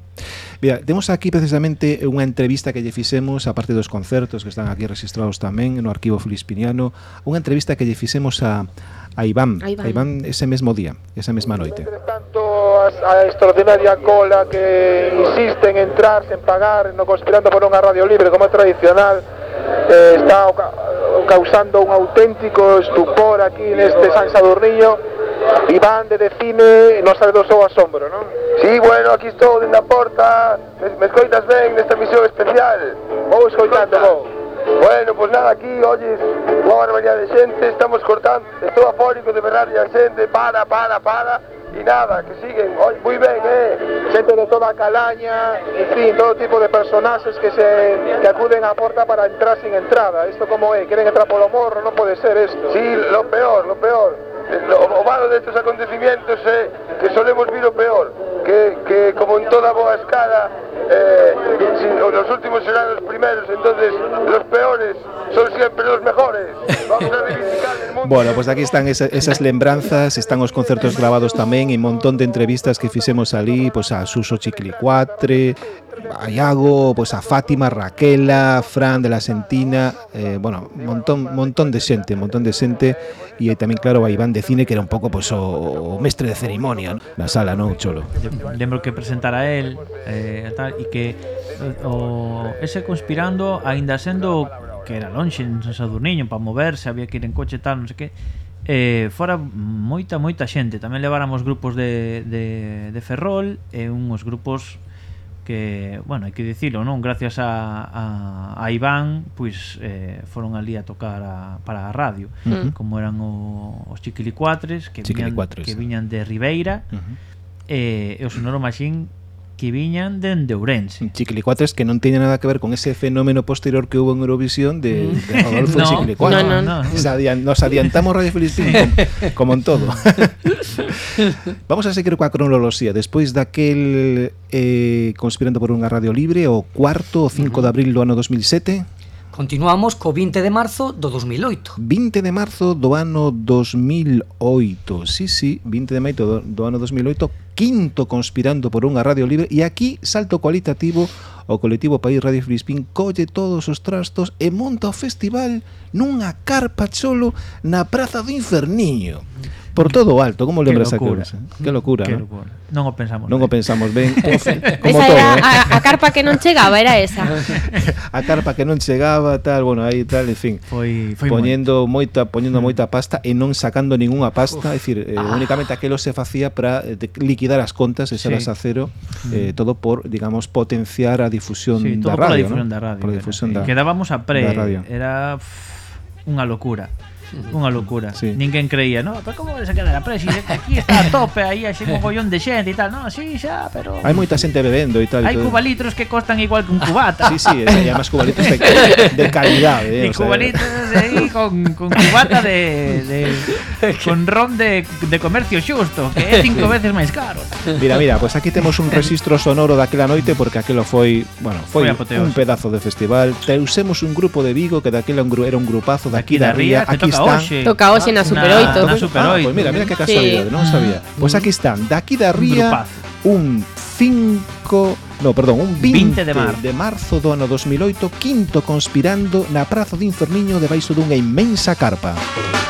Mira, temos aquí precisamente unha entrevista que lle fixemos, a parte dos concertos que están aquí registrados tamén no arquivo filispiniano, unha entrevista que lle fixemos a a Iván, a Iván, a Iván ese mesmo día, esa mesma noite. Tanto, a, a extraordinaria cola que insiste en entrar sen pagar, no conspirando por unha radio libre como é tradicional, eh, está causando un auténtico estupor aquí neste San Sadurniño, Iván de Decine, nos sabe do seu asombro, non? Si, sí, bueno, aquí estou dentro da porta Me, me escoitas ben nesta misión especial? Vou escoitando, vou. Bueno, pues nada, aquí, oyes, Unha barbaridade de xente, estamos cortando Estou afónico de berrar a xente Para, para, para E nada, que siguen, oi, moi ben, eh? Xente de toda a calaña En fin, todo tipo de personaxes que se Que acuden á porta para entrar sin entrada. Isto como é, queren entrar polo morro, non pode ser isto sí, lo peor, lo peor o malo destes acontecimientos é que solemos vir o peor, que, que como en toda boa escala, eh, sin, os últimos serán os primeros, entonces los peores son siempre los mejores. Vamos a reivindicar el mundo. Bueno, pues aquí están esa, esas lembranzas, están os concertos grabados tamén e montón de entrevistas que fixemos ali, pues a Suso Chiquilicuatre, a Iago, pois a Fátima, Raquela, Fran de la Sentina, eh, bueno, montón montón de xente, montón de xente e eh, tamén claro a Iván de Cine que era un pouco pois o, o mestre de cerimonia ¿no? na sala, non, Cholo. Lembro que presentara el eh, tal, e que o, ese conspirando aínda sendo que era lonxe en San Sadurniño para moverse, había que ir en coche tal, non sei que eh, fora moita, moita xente. Tamén leváramos grupos de, de, de Ferrol e uns grupos que, bueno, hai que dicilo, non? Gracias a, a, a Iván, pois eh, foron ali a tocar a, para a radio, uh -huh. Mm. como eran o, os Chiquilicuatres, que Chiquilicuatres, viñan, que eh. viñan de Ribeira, uh -huh. eh, e o Sonoro Machín que viñan dende Ourense. Chiquilicuates que non teñen nada que ver con ese fenómeno posterior que hubo en Eurovisión de, mm. de Rodolfo (laughs) no, Chiquilicuates. No, no, no. Adian, nos adiantamos Radio Filispín como, (laughs) como en todo. (laughs) Vamos a seguir coa cronoloxía. Despois daquel eh, conspirando por unha radio libre, o cuarto o 5 uh -huh. de abril do ano 2007, Continuamos co 20 de marzo do 2008. 20 de marzo do ano 2008. Sí, sí, 20 de marzo do, do ano 2008, quinto conspirando por unha radio libre e aquí salto cualitativo o colectivo País Radio Filispín colle todos os trastos e monta o festival nunha carpa cholo na Praza do Inferniño por todo o alto, como lembras a cousa? Que locura, eh? que locura. Non? non o pensamos. Non o pensamos ben, (laughs) como esa todo, era, eh? a, a carpa que non chegaba era esa. (laughs) a carpa que non chegaba, tal, bueno, aí tal, en fin. Foi, foi poñendo moita, poñendo mm. moita pasta e non sacando ningunha pasta, é dicir, eh, ah. únicamente aquilo se facía para eh, liquidar as contas e xelas sí. a cero, mm. eh, todo por, digamos, potenciar a difusión sí, da radio, todo radio, a difusión ¿no? da radio. Pola difusión da, quedábamos a pre, da radio. era pff, unha locura. Unha locura. Sí. Ninguén creía, no, pero como se quedar a pre? Si aquí está a tope, aí hai un mogollón de xente e tal. No, sí, xa, pero Hai moita xente bebendo e tal. e hai cubalitros que costan igual que un cubata. Sí, sí, e además cubalitos de, (laughs) de calidade, eh, Y o sea, aí (laughs) con, con cubata de, de con ron de, de comercio xusto, que é cinco veces máis caro. Mira, mira, pues aquí temos un registro sonoro daquela noite porque aquelo foi, bueno, Foi foi, un pedazo de festival. Teusemos un grupo de Vigo que daquela un era un grupazo daqui da Ría. Te Aquí Toca están. hoxe. Toca hoxe na Super 8. Na, na Super 8. Ah, pois pues mira, mira que casualidade, sí. non sabía. Pois pues aquí están, daqui da ría un 5 No, perdón, un 20, 20 de, mar. de marzo do ano 2008 Quinto conspirando na Praza de Inferniño Debaixo dunha inmensa carpa Música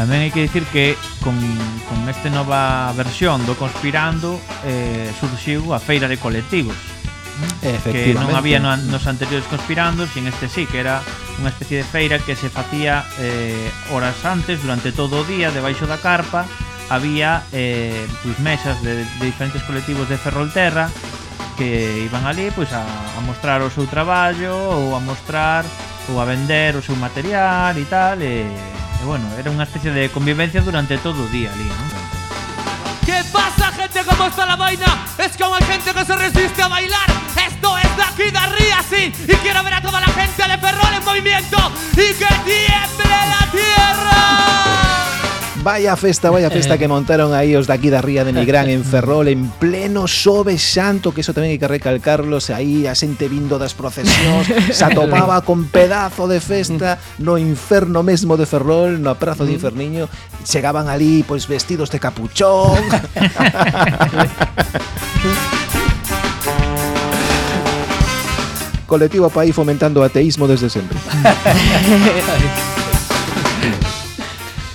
Tamén hai que dicir que con, con esta nova versión do Conspirando eh, surxiu a feira de colectivos. Que non había no, nos anteriores conspirando sin este sí, que era unha especie de feira que se facía eh, horas antes, durante todo o día debaixo da carpa había eh, pois mesas de, de diferentes colectivos de Ferrolterra que iban ali pois a, a mostrar o seu traballo ou a mostrar ou a vender o seu material e tal e e bueno, era unha especie de convivencia durante todo o día ali, non? ¿Qué pasa, gente? ¿Cómo está la vaina? Es como hay gente que se resiste a bailar. Esto es de Ría, sí. Y quiero ver a toda la gente de Ferrol en movimiento. Y que tiemble la tierra. Vaya festa, vaya festa que montaron aí os daqui da Ría de Nigrán en (laughs) Ferrol en pleno Xoves Santo, que eso tamén hai que recalcarlos, aí a xente vindo das procesións, se (laughs) atopaba con pedazo de festa no inferno mesmo de Ferrol, no prazo de Inferniño, chegaban ali pois vestidos de capuchón. (laughs) Colectivo País fomentando ateísmo desde sempre.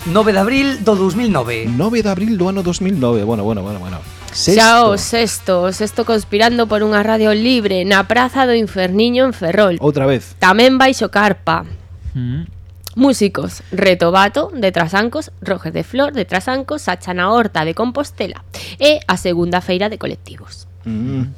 9 de abril do 2009. 9 de abril do ano 2009. Bueno, bueno, bueno, bueno. Sexto. Xa o sexto, o sexto conspirando por unha radio libre na Praza do Inferniño en Ferrol. Outra vez. Tamén baixo carpa. Mm. Músicos, Retobato, de Trasancos, Roges de Flor, de Trasancos, Sachana Horta, de Compostela e a segunda feira de colectivos. Mm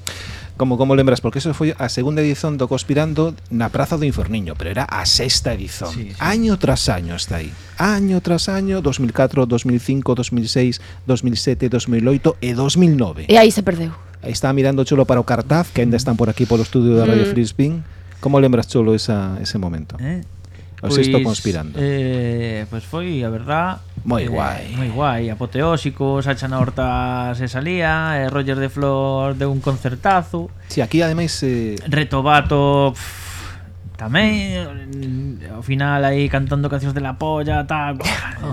como como lembras, porque eso foi a segunda edición do Conspirando na Praza do Inferniño, pero era a sexta edición. Sí, sí. Año tras año está aí. Año tras año, 2004, 2005, 2006, 2007, 2008 e 2009. E aí se perdeu. Aí está mirando chulo para o cartaz, que ainda mm. están por aquí polo estudio da Radio mm. Frisbee. Como lembras chulo esa, ese momento? Eh? O Os estou pois, conspirando. Eh, pois foi, a verdad, moi eh, guai. Moi guai, apoteósico, Sacha na Horta se salía, eh, Roger de Flor deu un concertazo. Si, sí, aquí ademais eh... Retobato pff, tamén ao final aí cantando cancións de la polla, tal,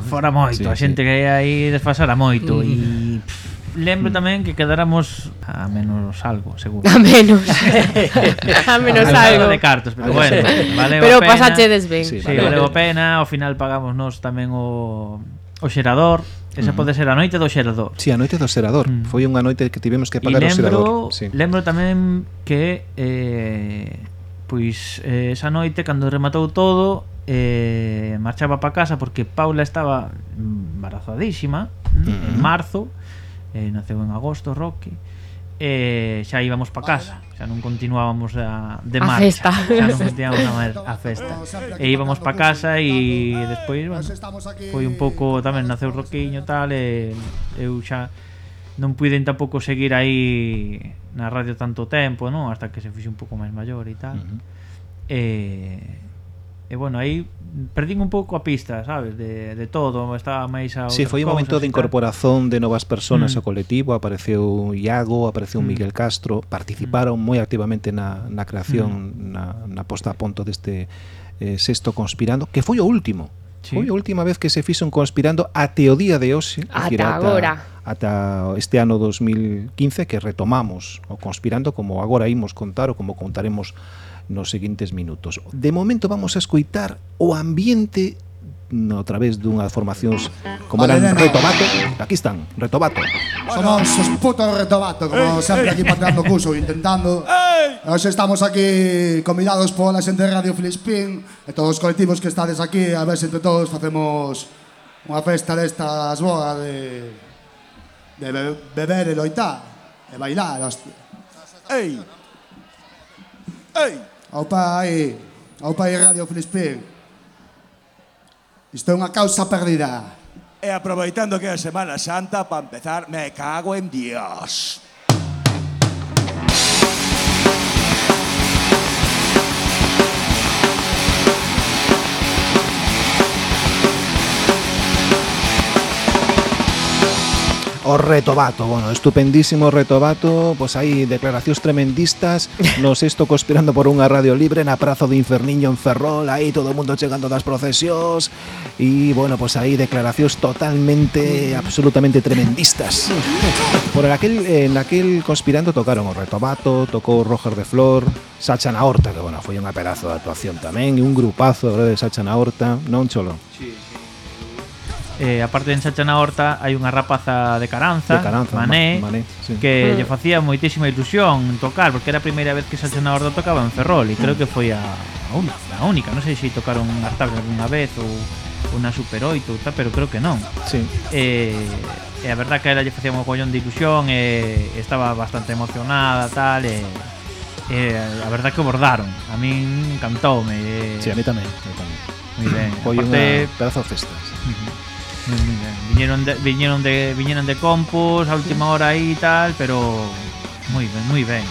fora moito, sí, a xente sí. que aí desfasara moito e mm lembro hmm. tamén que quedáramos a menos algo, seguro. (laughs) A menos. (laughs) a menos a algo. de cartos, pero bueno, (laughs) vale Pero pasachedes ben. Sí, sí, valeu a pena, ao final pagamos nos tamén o o xerador. Esa pode ser a noite do xerador. Si, sí, a noite do xerador. Mm. Foi unha noite que tivemos que pagar lembro, o xerador. Sí. Lembro tamén que eh, pois eh, esa noite cando rematou todo eh, marchaba para casa porque Paula estaba embarazadísima mm. en marzo eh, naceu en agosto Roque e eh, xa íbamos pa casa xa non continuábamos a, de a marcha festa. xa non continuábamos a, a festa e íbamos pa casa e despois bueno, foi un pouco tamén naceu Roquiño tal e eu xa non puiden tampouco seguir aí na radio tanto tempo, non? Hasta que se fixe un pouco máis maior e tal. Uh -huh. E E bueno, aí perdín un pouco a pista, sabes, de, de todo, estaba máis a Si, sí, foi un momento de incorporación de novas persoas mm. ao colectivo, apareceu Iago, apareceu mm. Miguel Castro, participaron mm. moi activamente na, na creación, mm. na, na posta a punto deste eh, sexto conspirando, que foi o último. Sí. Foi a última vez que se fixo un conspirando até o día de hoxe, ata agora. Ata este ano 2015 que retomamos o conspirando como agora imos contar ou como contaremos nos seguintes minutos. De momento vamos a escoitar o ambiente a través dunha formacións como eran Adelena. Retobato, aquí están, Retobato. Somos os putos Retobato, como sempre aquí pateando curso, intentando. Nos Hoxe estamos aquí convidados pola xente de Radio Filispín e todos os colectivos que estades aquí, a ver se entre todos facemos unha festa destas boas de, de beber e loitar e bailar. Hostia. Ei! Ei! ao pai, ao pai Radio Filispín. Isto é unha causa perdida. E aproveitando que é a Semana Santa, para empezar, me cago en Dios. o retobato, bueno, estupendísimo retobato, pois pues hai declaracións tremendistas, (laughs) nos isto conspirando por unha radio libre na Prazo de Inferniño en Ferrol, aí todo o mundo chegando das procesións, e bueno, pois pues hai declaracións totalmente, absolutamente tremendistas. Por aquel, en aquel conspirando tocaron o retobato, tocou Roger de Flor, Sacha Naorta, que bueno, foi unha pedazo de actuación tamén, e un grupazo de Sacha Naorta, non cholo? Sí eh, aparte de en Sachana Horta hai unha rapaza de Caranza, de Caranza Mané, Ma Mané sí. que mm. lle facía moitísima ilusión tocar, porque era a primeira vez que Sachana Horta tocaba en Ferrol e creo mm. que foi a, a, a única, non sei se tocaron Artax algunha vez ou unha Super 8 ou tal, pero creo que non. Sí. Eh, e a verdad que ela lle facía un collón de ilusión e eh, estaba bastante emocionada tal e eh, eh, a verdad que bordaron. A min encantoume. Eh, sí, a mí tamén, a mí tamén. Moi ben. Foi unha pedazo de festas Uh -huh. Vinieron de, vinieron de, vinieron de compus a última hora y tal, pero muy bien, muy bien.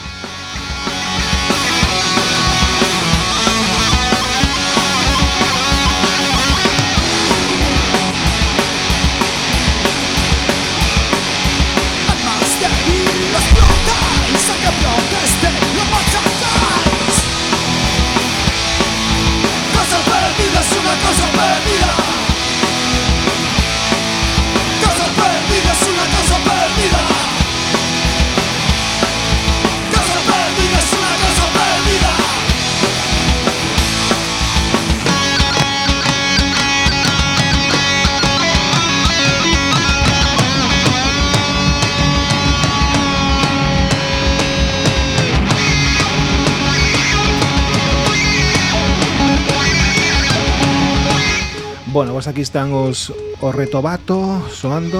Bueno, pues aquí están os, o retobato soando.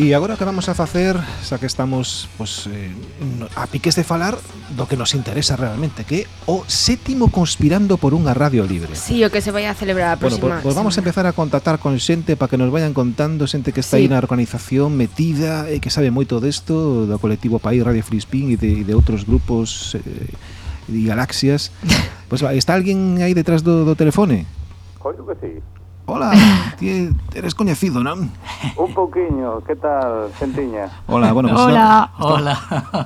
E agora que vamos a facer, xa que estamos pues, eh, a piques de falar do que nos interesa realmente, que é o sétimo conspirando por unha radio libre. Sí, o que se vai a celebrar a próxima. Bueno, pues, pues vamos a empezar a contactar con xente para que nos vayan contando, xente que está sí. aí na organización metida e que sabe moito desto, do colectivo País Radio Frispín e de, de outros grupos eh, e galaxias. Pois (laughs) pues, está alguén aí detrás do, do telefone? Coito que sí. Hola, ti eres coñecido, non? Un pouquiño, que tal, xentiña? Hola, bueno, pues Hola, Está, hola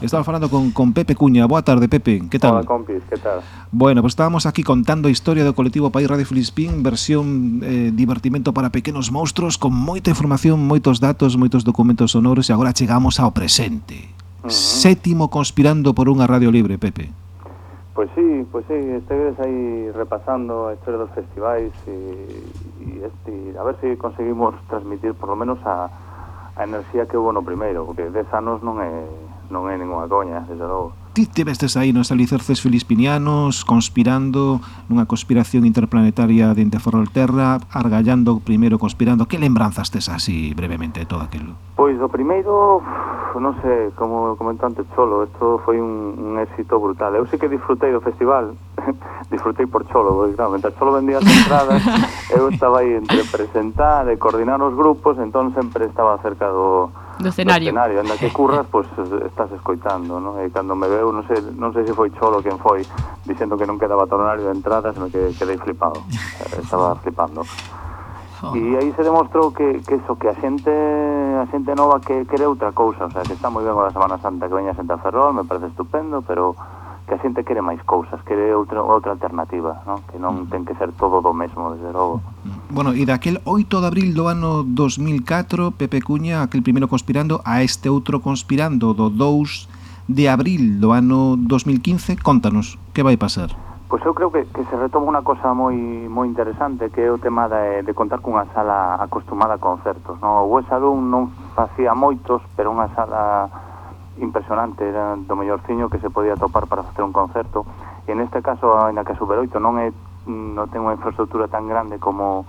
estaba, falando con, con Pepe Cuña Boa tarde, Pepe, que tal? Hola, compis, que tal? Bueno, pues estábamos aquí contando a historia do colectivo País Radio Filispín Versión eh, divertimento para pequenos monstruos Con moita información, moitos datos, moitos documentos sonoros E agora chegamos ao presente uh -huh. Sétimo conspirando por unha radio libre, Pepe Pois sí, pois sí, estedes aí repasando a historia dos festivais e, e este, a ver se conseguimos transmitir por lo menos a, a enerxía que houve no primeiro, porque 10 anos non é non é ninguna coña, desde logo ti tivestes aí nos alicerces filispinianos conspirando nunha conspiración interplanetaria dente a Ferrolterra, argallando primeiro conspirando. Que lembranzas tes así brevemente de todo aquilo? Pois o primeiro, non sei, como comentante Cholo, isto foi un, un éxito brutal. Eu sei que disfrutei do festival, (laughs) disfrutei por Cholo, pois claro, mentre Cholo vendía as entradas, (laughs) eu estaba aí entre presentar e coordinar os grupos, entón sempre estaba cerca do do escenario. Do escenario, anda que curras, pois (laughs) pues, estás escoitando, non? E eh, cando me veu, non sei, non sei se foi Cholo quen foi, dicendo que non quedaba tornario de entrada, senón que quedei flipado. (laughs) Estaba flipando. Oh. E aí se demostrou que, que eso, que a xente a xente nova que quere outra cousa, o sea, que está moi ben con a Semana Santa que veña a Santa Ferrol, me parece estupendo, pero que a xente quere máis cousas, quere outra, outra alternativa, non? que non ten que ser todo do mesmo, desde logo. Bueno, e daquel 8 de abril do ano 2004, Pepe Cuña, aquel primeiro conspirando, a este outro conspirando do 2 de abril do ano 2015, contanos, que vai pasar? Pois eu creo que, que se retoma unha cosa moi moi interesante que é o tema de, de contar cunha sala acostumada a concertos. No? O West Saloon non facía moitos, pero unha sala impresionante, era do mellorciño que se podía topar para facer un concerto. E en este caso, aina que a Superoito non é non ten unha infraestructura tan grande como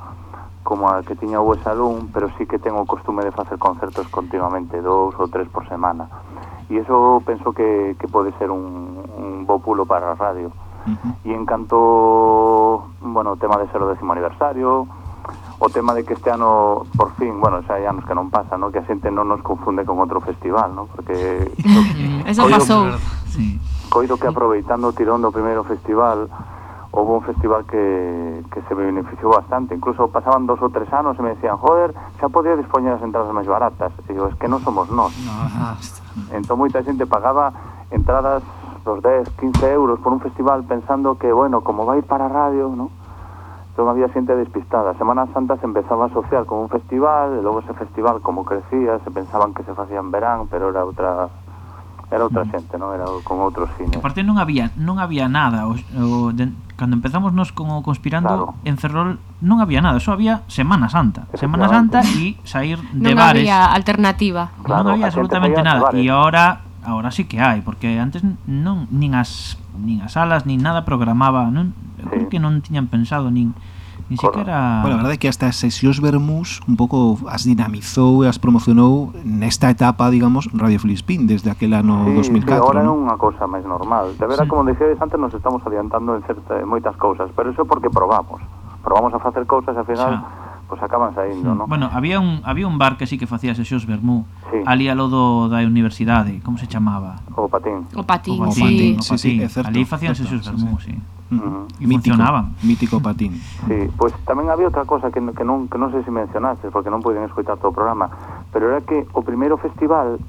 como a que tiña o Salón, pero sí que ten o costume de facer concertos continuamente, dous ou tres por semana. E iso penso que, que pode ser un, un bo pulo para a radio. Uh -huh. E en canto, bueno, o tema de ser o décimo aniversario, o tema de que este ano por fin, bueno, xa hai anos que non pasa, no? que a xente non nos confunde con outro festival, no? porque (laughs) eso coido, pasou. Sí. Coido que aproveitando o tirón do primeiro festival houve un festival que, que se beneficiou bastante. Incluso pasaban dos ou tres anos e me decían, joder, xa podía dispoñer as entradas máis baratas. E eu, es que non somos nós. No, entón moita xente pagaba entradas dos 10, 15 euros por un festival pensando que, bueno, como vai para a radio, ¿no? Entón había despistada. Semana Santa se empezaba a asociar con un festival, logo ese festival como crecía, se pensaban que se facía en verán, pero era outra era outra xente, ¿no? Era con outros cines. Aparte non había non había nada, o, o, de, cando empezamos nos con o conspirando en Ferrol non había nada, só había Semana Santa, Semana Santa e sair de Non bares. había alternativa. non había absolutamente nada e ahora agora sí que hai, porque antes non nin as nin as salas nin nada programaba, non sí. creo que non tiñan pensado nin Ni siquiera... Bueno, a verdade é que hasta as sesións Vermús un pouco as dinamizou e as promocionou nesta etapa, digamos, Radio Filispín, desde aquel ano sí, 2004. Sí, agora é ¿no? unha cousa máis normal. De vera, sí. como dixedes antes, nos estamos adiantando en certa, en moitas cousas, pero iso porque probamos. Probamos a facer cousas e ao final pois acaban saindo, sí. non? Bueno, había un había un bar que sí que facía ese xos vermú, sí. ali ao lodo da universidade, como se chamaba? O Patín. O Patín, o patín, sí. O patín. Sí, sí, é certo. Ali facían certo, xos vermú, sí. sí. Uh -huh. E funcionaban. Mítico patín. Sí, pois pues, tamén había outra cosa que, que non que non sei se mencionaste, porque non poden escoitar todo o programa, pero era que o primeiro festival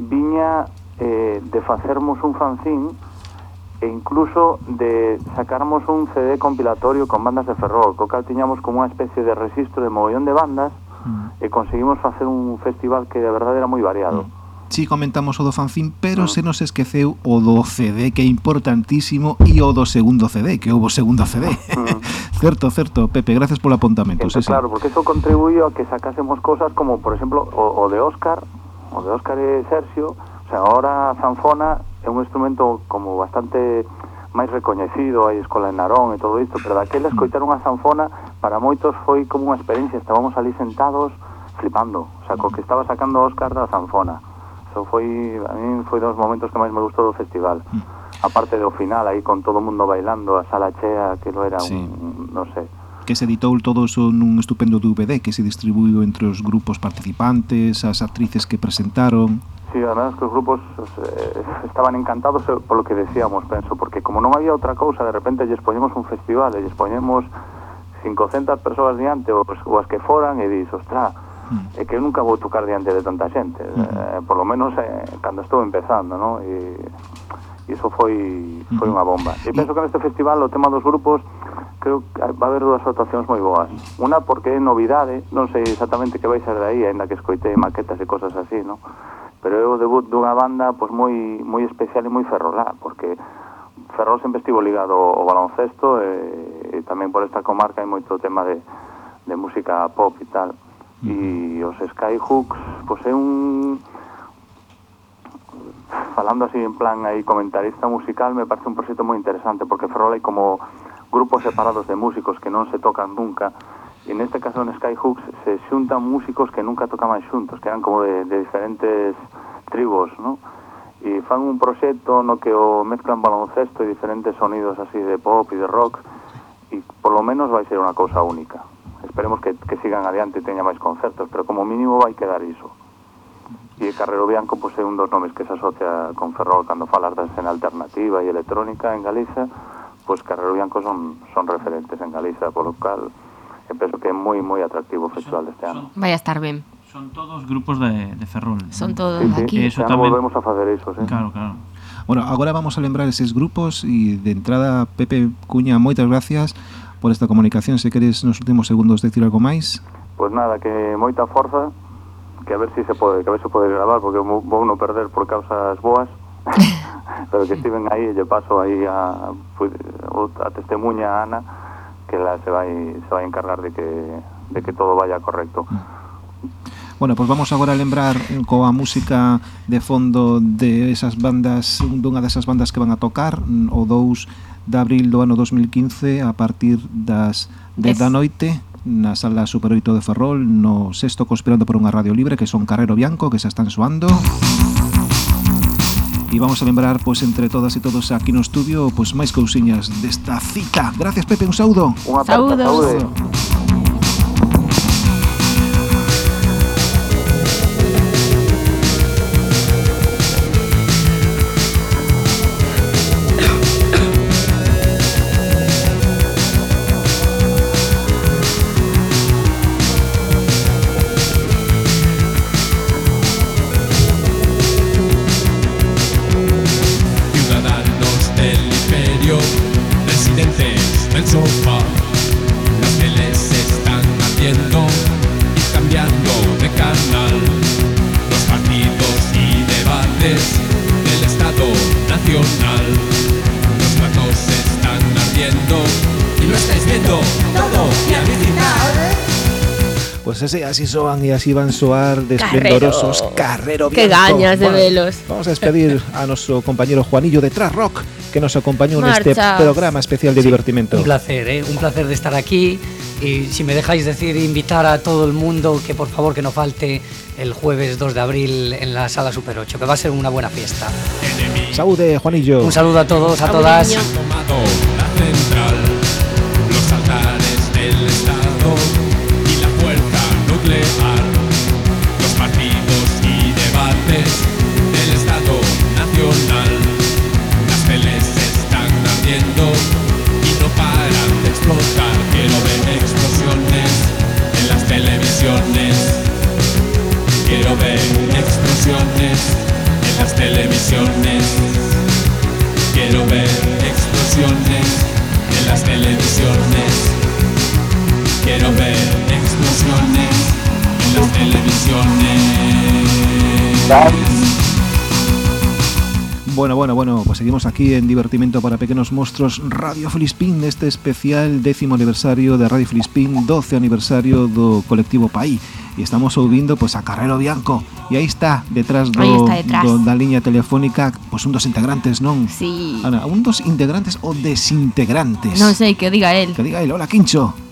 viña eh, de facermos un fanzín e incluso de sacarmos un CD compilatorio con bandas de ferrol, co cal tiñamos como unha especie de registro de mogollón de bandas mm. e conseguimos facer un festival que de verdade era moi variado. Mm. Si comentamos o do fanzín, pero mm. se nos esqueceu o do CD, que é importantísimo, e o do segundo CD, que houve segundo CD. Mm. (laughs) certo, certo, Pepe, gracias polo apuntamento. Entonces, sí, claro, sí. porque eso contribuiu a que sacásemos cosas como, por exemplo, o, o de Óscar, o de Óscar e Sergio, o sea, ahora Zanfona é un instrumento como bastante máis recoñecido, hai escola en Narón e todo isto, pero daquela mm. escoitar unha sanfona para moitos foi como unha experiencia, estábamos ali sentados flipando, o sea, co mm. que estaba sacando Óscar da sanfona. Eso foi, a mí foi dos momentos que máis me gustou do festival. Mm. A parte do final, aí con todo o mundo bailando, a sala chea, que lo era sí. un, non sei, que se editou todo eso nun estupendo DVD que se distribuiu entre os grupos participantes, as actrices que presentaron, Sí, además que os grupos eh, estaban encantados eh, por lo que decíamos, penso, porque como non había outra cousa, de repente lles poñemos un festival, lles poñemos 500 persoas diante ou, ou as que foran e dis, ostra, mm. é que eu nunca vou tocar diante de tanta xente, uh -huh. eh, por lo menos eh, cando estou empezando, ¿no? E, e iso foi foi mm-hmm. unha bomba. E penso que neste festival o tema dos grupos creo que va a haber dúas actuacións moi boas. Unha porque é novidade, non sei exactamente que vai ser de aí, aínda que escoitei maquetas e cosas así, ¿no? pero é o debut dunha banda pois moi moi especial e moi ferrolá, porque Ferrol sempre estivo ligado ao baloncesto e, e tamén por esta comarca hai moito tema de, de música pop e tal. Mm. E os Skyhooks, pois é un falando así en plan aí comentarista musical, me parece un proxecto moi interesante porque Ferrol hai como grupos separados de músicos que non se tocan nunca e neste caso en Skyhooks se xuntan músicos que nunca tocaban xuntos, que eran como de, diferentes tribos, ¿no? E fan un proxecto no que o mezclan baloncesto e diferentes sonidos así de pop e de rock e por lo menos vai ser unha cousa única. Esperemos que, sigan adiante e teña máis concertos, pero como mínimo vai quedar iso. E Carrero Bianco pois, é un dos nomes que se asocia con Ferrol cando falas da escena alternativa e electrónica en Galicia, pois Carrero Bianco son, son referentes en Galicia, polo cal que penso que é moi, moi atractivo o festival deste ano. Vai a estar ben. Son todos grupos de, de Ferrol. Son todos sí, sí. aquí. Eso ya tamén... volvemos a facer iso, sí. Claro, claro. Bueno, agora vamos a lembrar eses grupos e de entrada, Pepe Cuña, moitas gracias por esta comunicación. Se queres nos últimos segundos decir algo máis. Pois pues nada, que moita forza, que a ver si se pode, que a ver se pode gravar, porque vou non perder por causas boas. (laughs) pero que estiven aí e lle paso aí a, a testemunha a Ana que la se vai, se vai encargar de que, de que todo vaya correcto. Bueno, pois pues vamos agora a lembrar coa música de fondo de esas bandas, dunha desas bandas que van a tocar, o 2 de abril do ano 2015 a partir das 10 da noite na sala Super 8 de Ferrol no sexto conspirando por unha radio libre que son Carrero Bianco que se están suando. Música E vamos a lembrar, pois, entre todas e todos aquí no estudio, pois, máis cousiñas desta cita. Gracias, Pepe, un saúdo. Un aperta, saúdo. saúdo. Ese así soan e así van soar de esplendorosos Carrero Que Bianco. gañas de velos. Vamos a despedir a noso compañero Juanillo de Tras Rock que nos acompañou neste Marcha. programa especial de divertimento. Un placer, ¿eh? un placer de estar aquí. Y si me dejáis decir, invitar a todo el mundo que por favor que no falte el jueves 2 de abril en la sala Super 8, que va a ser una buena fiesta. Saúde, Juanillo. Un saludo a todos, a todas. Bueno, bueno, bueno, pues seguimos aquí en Divertimento para Pequenos Monstruos Radio Filispín, este especial décimo aniversario de Radio Filispín, 12 aniversario do colectivo Pai e estamos ouvindo pues, a Carrero Bianco e aí está detrás do, está detrás. do da liña telefónica pues, un dos integrantes, non? Sí. Ana, un dos integrantes ou desintegrantes? Non sei, que diga el. Que diga él, hola Quincho.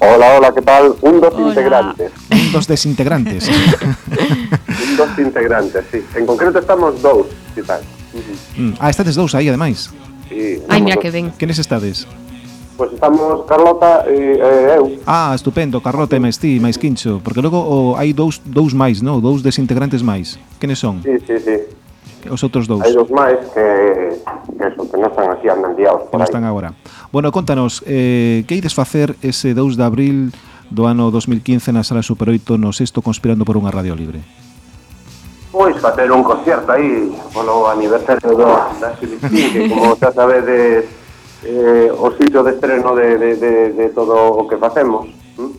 Hola, hola, ¿qué tal? Un dos integrantes. Un dos desintegrantes (laughs) Un dos integrantes, sí. En concreto estamos dous, quizás. Mm, Ah, estades dous aí ademais Sí, Ai, mira que ben. Quenes estades? Pois estamos Carlota e e eu. Ah, estupendo, Carlota e máis ti, máis Quincho Porque logo o, hai dous, dous máis, non? Dous desintegrantes máis Quenes son? Sí, sí, sí. os outros dous. Hai dos máis que, que, eso, que non están así amendiados. Que non están agora. Bueno, contanos, eh, que ides facer ese 2 de abril do ano 2015 na sala Super 8 no sexto conspirando por unha radio libre? Pois facer un concierto aí polo aniversario do, da Xilipín, que como xa sabedes eh, o sitio de estreno de, de, de, de todo o que facemos. Hm?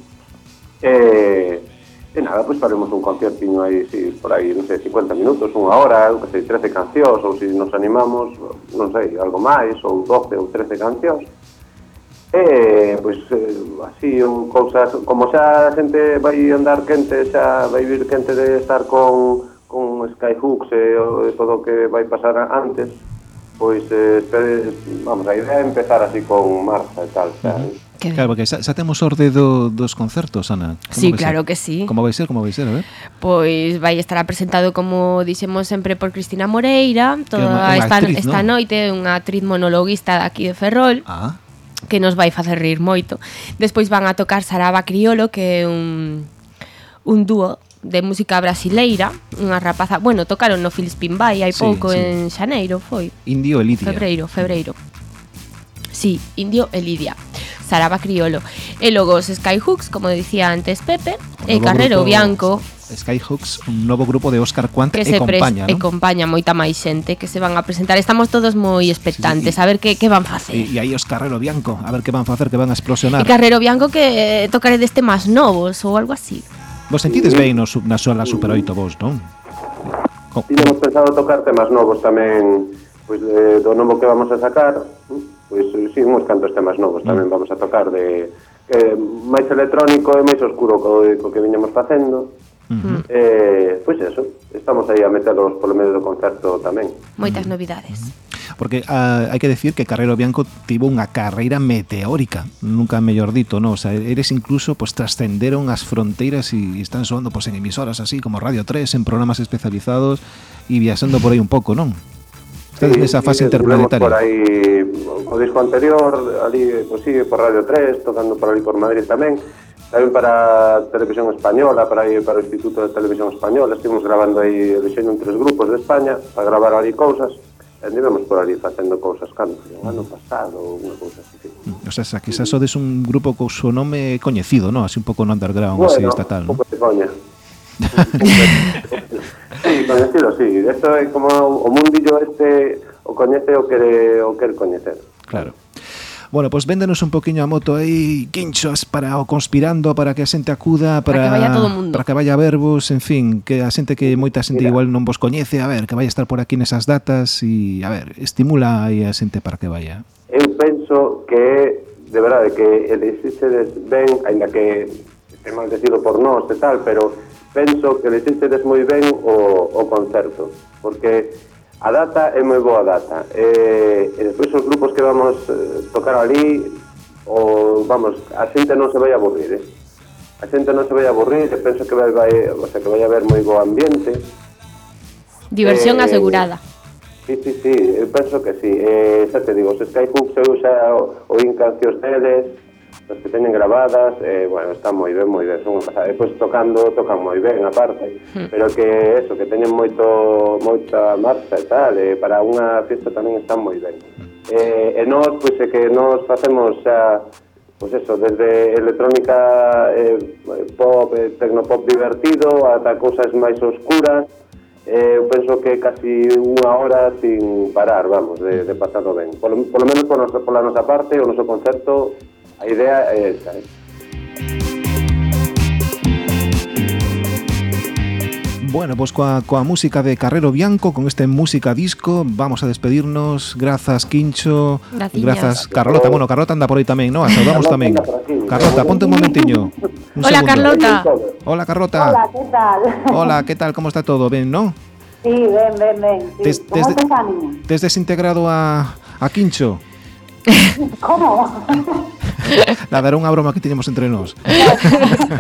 Eh, E nada, pois faremos un concertiño aí, si, por aí, non sei, 50 minutos, unha hora, eu que sei, 13 cancións, ou se si nos animamos, non sei, algo máis, ou 12 ou 13 cancións. E, pois, eh, así, un, cousas, como xa a xente vai andar quente, xa vai vir quente de estar con, con Skyhooks e, e todo o que vai pasar antes, pois, eh, vamos, a idea é empezar así con marcha e tal, xa, uh -huh Que claro, porque xa, xa temos orde do, dos concertos, Ana. Como sí, claro ser? que sí. Como vai ser, como vai ser, a ver? Pois vai estar presentado, como dixemos sempre, por Cristina Moreira, toda que é unha, unha esta, actriz, esta noite, unha actriz monologuista aquí de Ferrol. Ah. Que nos vai facer rir moito. Despois van a tocar Saraba Criolo, que é un, un dúo de música brasileira, unha rapaza, bueno, tocaron no Filispin Bay hai sí, pouco sí. en xaneiro, foi. Indio e Lidia. Febreiro, febreiro. Mm sí, indio e Lidia. Saraba Criolo. E logo os Skyhooks, como dicía antes Pepe, e Carrero grupo, Bianco. Skyhooks, un novo grupo de Óscar Quant que e compaña, ¿no? e compaña moita máis xente que se van a presentar. Estamos todos moi expectantes sí, sí, y, a ver que, que van facer. E, e aí os Carrero Bianco, a ver que van facer, que van a explosionar. E Carrero Bianco que eh, tocare deste máis novos ou algo así. Vos sentides ben no, na sola Super 8 vos, non? Oh. Tínemos pensado tocar temas novos tamén pois, pues, do novo que vamos a sacar Pois si, sí, uns cantos temas novos tamén vamos a tocar de eh, máis electrónico e máis oscuro co, co que viñamos facendo. Uh -huh. Mm. eh, pois eso, estamos aí a meterlos polo medio do concerto tamén. Moitas novidades. Uh -huh porque uh, hai que decir que Carrero Bianco tivo unha carreira meteórica, nunca mellor dito, no, o sea, eres incluso pues trascenderon as fronteiras e están soando pues en emisoras así como Radio 3, en programas especializados e viaxando por aí un pouco, non? sí, nesa fase interplanetaria. Por aí, o disco anterior, ali, pues, sí, por Radio 3, tocando por ali por Madrid tamén, tamén para Televisión Española, para, aí, para o Instituto de Televisión Española, estivemos grabando aí, deixando en tres grupos de España, para gravar ali cousas, Andivemos por ali facendo cousas cando, o ano pasado, unha cousa así. O sea, xa, quizás sodes un grupo co seu nome coñecido, non? Así un pouco no underground, bueno, así estatal, non? Bueno, (laughs) un pouco de coña. Sí, coñecido, sí. Esto é como o mundillo este o coñece o quere, o quer coñecer. Claro. Bueno, pues véndenos un poquinho a moto aí, quinchos para o conspirando, para que a xente acuda, para, para que vaya todo mundo. Para que vaya a verbos, en fin, que a xente que moita xente Mira. igual non vos coñece, a ver, que vai estar por aquí nesas datas e a ver, estimula aí a xente para que vaya. Eu penso que de verdade que el existe ben, ainda que é mal decido por nós e tal, pero penso que lexístedes moi ben o, o concerto, porque a data é moi boa data. E, e despois os grupos que vamos eh, tocar ali, o, vamos, a xente non se vai aburrir, eh? A xente non se vai aburrir, e penso que vai, vai, o sea, que vai haber moi bo ambiente. Diversión eh, asegurada. Sí, sí, sí, penso que sí. Eh, xa te digo, os Sky se eu xa o, o cancións deles, as que teñen grabadas, eh, bueno, están moi ben, moi ben, son unha pasada. Pois tocando, tocan moi ben, aparte, mm. pero que eso, que teñen moito, moita marcha e tal, eh, para unha fiesta tamén están moi ben. Hmm. Eh, e nós, pois, é que nós facemos xa, pois eso, desde electrónica eh, pop, eh, tecnopop divertido, ata cousas máis oscuras, eh, eu penso que casi unha hora sin parar, vamos, de, de pasado ben. Por, por lo menos por nosa, pola nosa parte, o noso concerto a idea é esa. Eh? Bueno, pues coa, coa música de Carrero Bianco, con este música disco, vamos a despedirnos. Grazas, Quincho. Graciñas. Grazas, Carlota. Bueno, Carlota anda por aí tamén, ¿no? A saudamos tamén. Carlota, ponte un momentiño. Un Hola, segundo. Carlota. Hola, Carlota. Hola, ¿qué tal? Hola, ¿qué tal? ¿Cómo está todo? Ben, ¿no? Sí, ven, ven, ven. Sí. Des- ¿Cómo desde-? Te has desintegrado a, a Quincho. (laughs) (laughs) ¿Cómo? (laughs) Nada, era unha broma que tiñamos entre nós.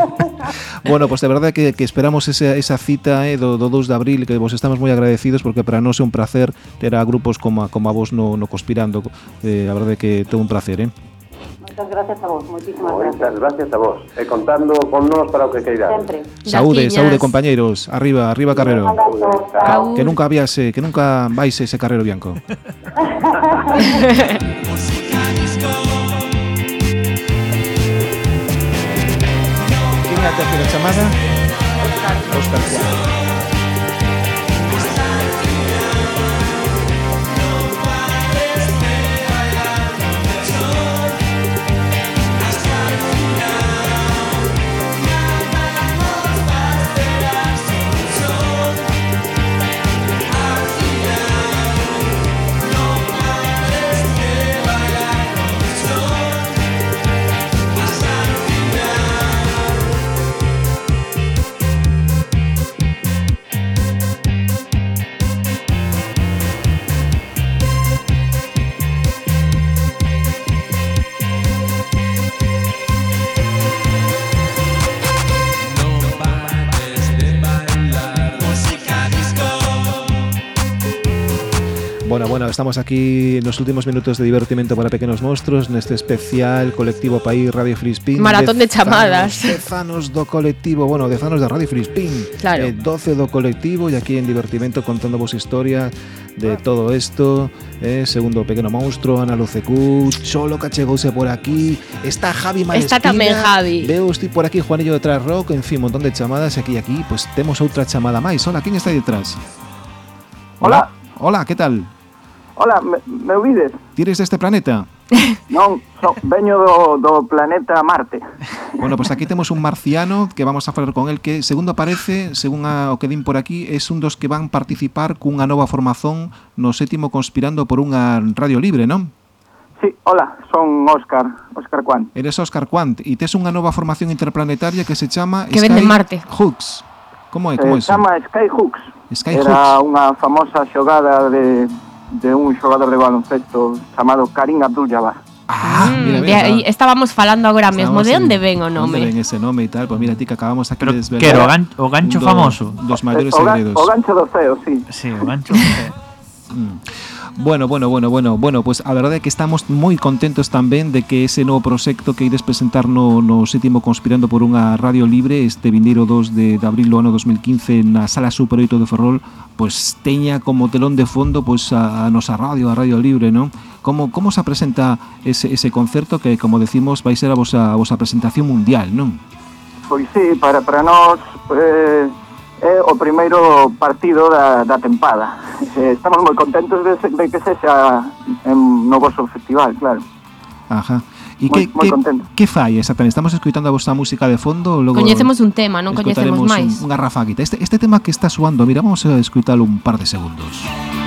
(laughs) bueno, pois pues, de verdade que, que esperamos esa, esa cita eh, do, do 2 de abril que vos estamos moi agradecidos porque para nós é un placer ter a grupos como, a, como a vos no, no Conspirando. Eh, a verdade que é un placer, eh? Moitas gracias a vos, moitísimas gracias. Moitas gracias a vos. E contando con nós para o que queirades. Sempre. Saúde, saúde, compañeiros. Arriba, arriba, Carrero. Saúde, que nunca viase, que nunca vais ese Carrero Bianco. (laughs) aquí la chamada Óscar Cuadra. Bueno, estamos aquí nos últimos minutos de divertimento para pequenos monstruos neste especial colectivo País Radio Frispín. Maratón de chamadas. Dezanos do colectivo, bueno, dezanos de Radio Frispín. Claro. Eh, 12 do colectivo e aquí en divertimento contando vos historia de todo isto eh, segundo o pequeno monstruo Ana Lucecú Cholo que achegouse por aquí está Javi Malespina Está tamén Javi. veo estoy por aquí Juanillo detrás rock en fin, un montón de chamadas e aquí e aquí pues temos outra chamada máis hola, quen está aí detrás? Hola. Hola, que tal? Hola, me, me ouvides? Tires deste planeta? (laughs) Non, so, veño do, do planeta Marte. Bueno, pois pues aquí temos un marciano que vamos a falar con el que, segundo aparece, según a, o que din por aquí, é un dos que van participar cunha nova formazón no sétimo conspirando por unha radio libre, non? Sí, hola, son Óscar, Óscar Quant. Eres Óscar Quant e tes unha nova formación interplanetaria que se chama que Sky vende Marte. Hooks. Como é? Como é? Se chama Sky Hooks. Sky Era Hooks. unha famosa xogada de de un xogador de baloncesto chamado Karim Abdul-Jabbar. Ah, mm, mira, mira, aí estábamos falando agora mesmo de onde ven o nome. Onde ven ese nome e tal, pois pues mira, ti que acabamos aquí de desvelar. Quero o, gan o gancho do, famoso dos maiores o, segredos. O gancho do CEO, sí. Sí, o gancho do (laughs) Bueno, bueno, bueno, bueno, bueno, pues a verdade é que estamos moi contentos tamén de que ese novo proxecto que ides presentar no, no sétimo Conspirando por unha radio libre este vindeiro 2 de, de abril do ano 2015 na Sala Super 8 de Ferrol pues teña como telón de fondo pues a, a nosa radio, a Radio Libre, non? Como, como se presenta ese, ese concerto que, como decimos, vai ser a vosa, a vosa presentación mundial, non? Pois sí, para, para nós eh, é o primeiro partido da, da tempada eh, estamos moi contentos de, de que sexa en, no vosso festival, claro. Ajá. E que, moi, que, contento. que fai exactamente? Estamos escoitando a vosa música de fondo logo Coñecemos un tema, non coñecemos máis Unha rafaguita Este, este tema que está suando, mira, vamos a escuitalo un par de segundos Música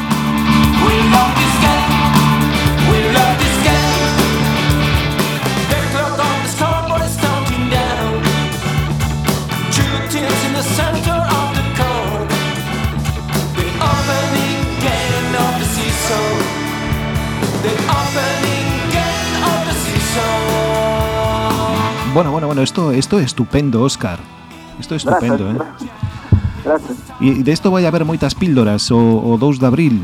Bueno, bueno, bueno, esto, esto es estupendo, Óscar. Esto es estupendo, gracias, eh? Gracias. E de isto vai haber moitas píldoras o, o 2 de abril.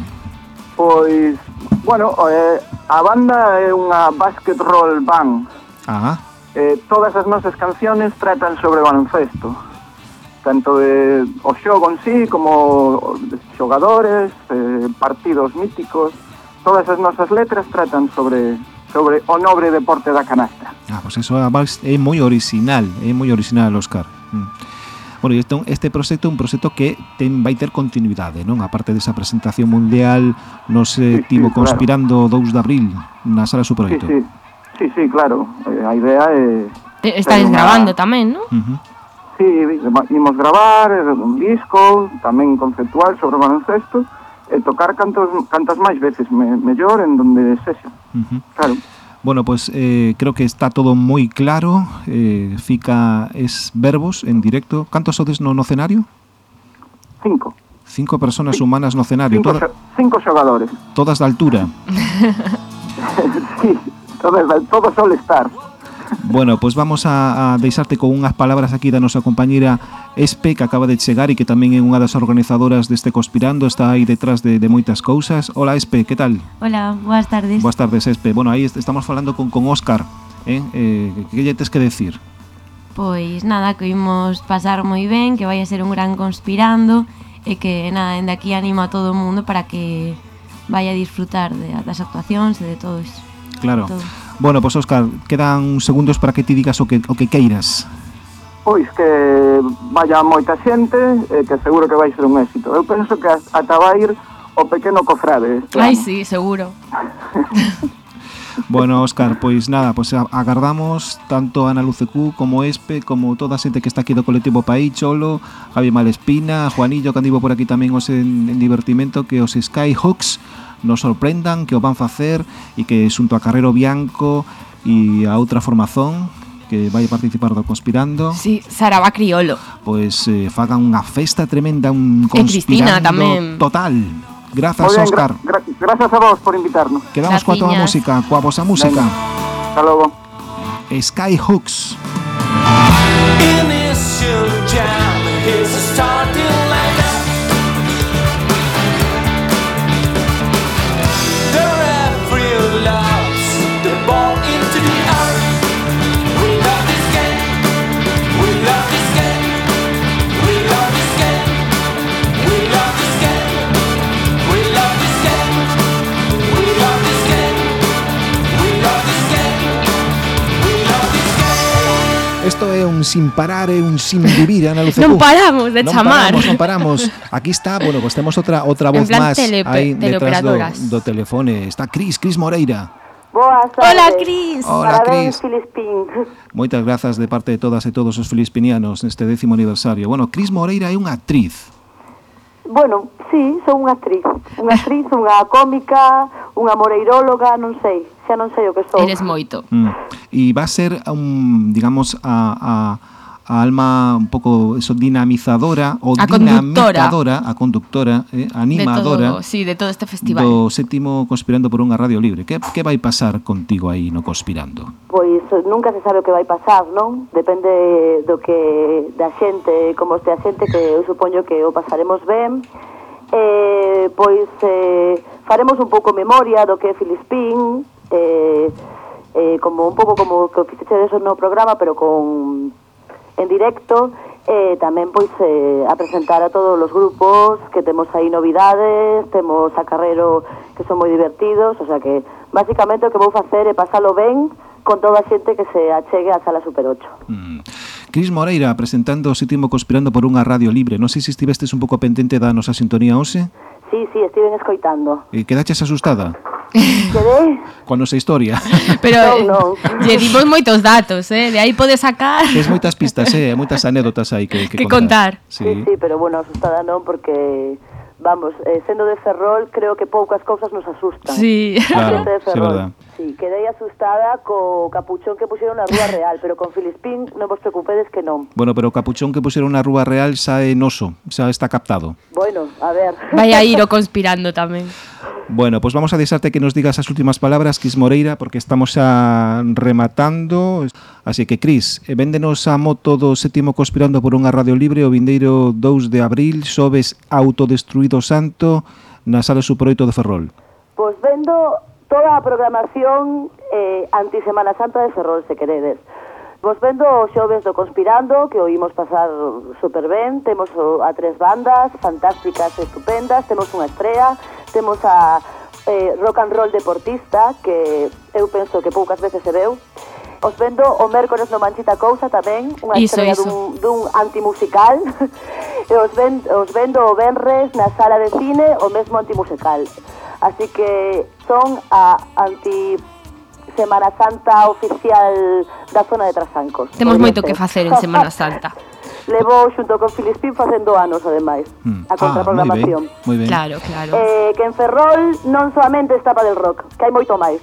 Pois, bueno, eh, a banda é unha basket roll band. Ah. Eh, todas as nosas canciones tratan sobre baloncesto. Tanto de o xogo en sí, como xogadores, eh, partidos míticos. Todas as nosas letras tratan sobre sobre o nobre deporte da canasta. Ah, pois pues eso é moi original, é moi original, Óscar. Mm. Bueno, este, este proxecto é un proxecto que ten vai ter continuidade, non? A parte desa presentación mundial nos eh, sí, tivo sí, conspirando claro. 2 de abril na sala Superoito. Sí, sí, sí, sí claro. Eh, a idea é... Eh, estáis una... grabando tamén, non? Uh -huh. Sí, imos gravar un disco tamén conceptual sobre o baloncesto e tocar cantos, cantas máis veces me, mellor en donde sexa. Uh -huh. Claro. Bueno, pues eh, creo que está todo moi claro. Eh, fica es verbos en directo. Cantos sodes no, no cenario? Cinco. Cinco personas humanas no cenario. Cinco, Toda... cinco xogadores. Todas da altura. (laughs) sí, todas, todos all stars. Bueno, pois pues vamos a, a deixarte con unhas palabras aquí da nosa compañera Espe, que acaba de chegar e que tamén é unha das organizadoras deste Conspirando, está aí detrás de, de moitas cousas. Hola Espe, que tal? Hola, boas tardes. Boas tardes Espe. Bueno, aí estamos falando con, con Óscar, eh? eh que lle tes que decir? Pois nada, que imos pasar moi ben, que vai a ser un gran conspirando e que nada, dende aquí animo a todo o mundo para que vaya a disfrutar de, das actuacións e de todo iso. Claro. Todo. Bueno, pues Óscar, quedan segundos para que ti digas o que, o que queiras. Pois que vaya moita xente e que seguro que vai ser un éxito. Eu penso que ata vai ir o pequeno cofrade. este Ai, sí, seguro. (laughs) Bueno, Óscar, pois nada, pois agardamos tanto a Ana Lucecú como Espe, como toda a xente que está aquí do colectivo Paí, Cholo, Javi Malespina, Juanillo, que andivo por aquí tamén os en, en divertimento, que os Skyhooks nos sorprendan, que o van facer e que xunto a Carrero Bianco e a outra formación que vai a participar do Conspirando, Sí, Saraba Criolo. pois eh, fagan unha festa tremenda, un E Cristina Conspirando tamén. total. Grazas, gra- gra- gracias a vos por invitarnos. Quedamos coa tua música, coa vosa música. Hasta logo. Skyhooks. Initial jam, starting sin parar e un sin vivir, Ana Lucía. non paramos de non chamar. Paramos, non paramos. Aquí está, bueno, pues temos outra outra voz máis aí detrás do, do telefone. Está Cris, Cris Moreira. Boas tardes. Hola, Cris. Hola, Cris. Moitas grazas de parte de todas e todos os filispinianos neste décimo aniversario. Bueno, Cris Moreira é unha actriz. Bueno, sí, sou unha actriz. Unha actriz, unha cómica, unha moreiróloga, non sei. Xa non sei o que sou. Eres moito. Mm. E va a ser, um, digamos, a... a a alma un pouco eso, dinamizadora ou a dinamitadora, conductora. a conductora, eh, animadora de todo, sí, de todo este festival. Do séptimo Conspirando por unha radio libre. Que, que vai pasar contigo aí no Conspirando? Pois eh, nunca se sabe o que vai pasar, non? Depende do que da xente, como este a xente que eu supoño que o pasaremos ben. Eh, pois eh, faremos un pouco memoria do que é Filispín, eh, eh, como un pouco como que fixedes no programa, pero con en directo e tamén pois eh, a presentar a todos os grupos que temos aí novidades, temos a carrero que son moi divertidos, o sea que basicamente o que vou facer é pasalo ben con toda a xente que se achegue á sala Super 8. Mm. Cris Moreira presentando o sítimo conspirando por unha radio libre. Non sei se estivestes un pouco pendente da nosa sintonía hoxe. Sí, sí, estiven escoitando. E quedaches asustada? Queréis? Con nosa historia. (laughs) Pero no, eh, no. lle dimos moitos datos, eh? De aí podes sacar... Tes moitas pistas, eh? Moitas anécdotas aí que, que, que contar. contar. Sí. sí, sí, pero bueno, asustada non, porque... Vamos, eh, sendo de Ferrol, creo que poucas cousas nos asustan. Sí, claro, de Ferrol. sí, verdad. Sí, quedei asustada co capuchón que puxeron na Rúa Real, pero con Filispín non vos preocupedes que non. Bueno, pero o capuchón que puxeron na Rúa Real xa é noso, xa está captado. Bueno, a ver. Vai a ir o conspirando tamén. Bueno, pues vamos a desearte que nos digas as últimas palabras, Cris Moreira, porque estamos a rematando. Así que, Cris, eh, véndenos a moto do séptimo conspirando por unha radio libre o vindeiro 2 de abril, sobes autodestruído santo na sala superoito de Ferrol. Pois vendo toda a programación eh, anti Semana Santa de Ferrol, se queredes. Vos vendo o xoves do Conspirando, que o pasar super ben, temos a tres bandas fantásticas, estupendas, temos unha estrela, Temos a eh, rock and roll deportista, que eu penso que poucas veces se veu. Os vendo o mércores no Manchita Cousa tamén, unha iso, iso. dun, dun antimusical. (laughs) e os, ven, os vendo o Benres na sala de cine o mesmo antimusical. Así que son a anti Semana Santa oficial da zona de Trasancos. Temos moito que facer en Semana (laughs) Santa. Levo xunto con Filispín facendo anos, ademais, mm. a contraprogramación. Ah, moi ben, moi ben. Claro, claro. Eh, que en Ferrol non solamente estapa del rock, que hai moito máis.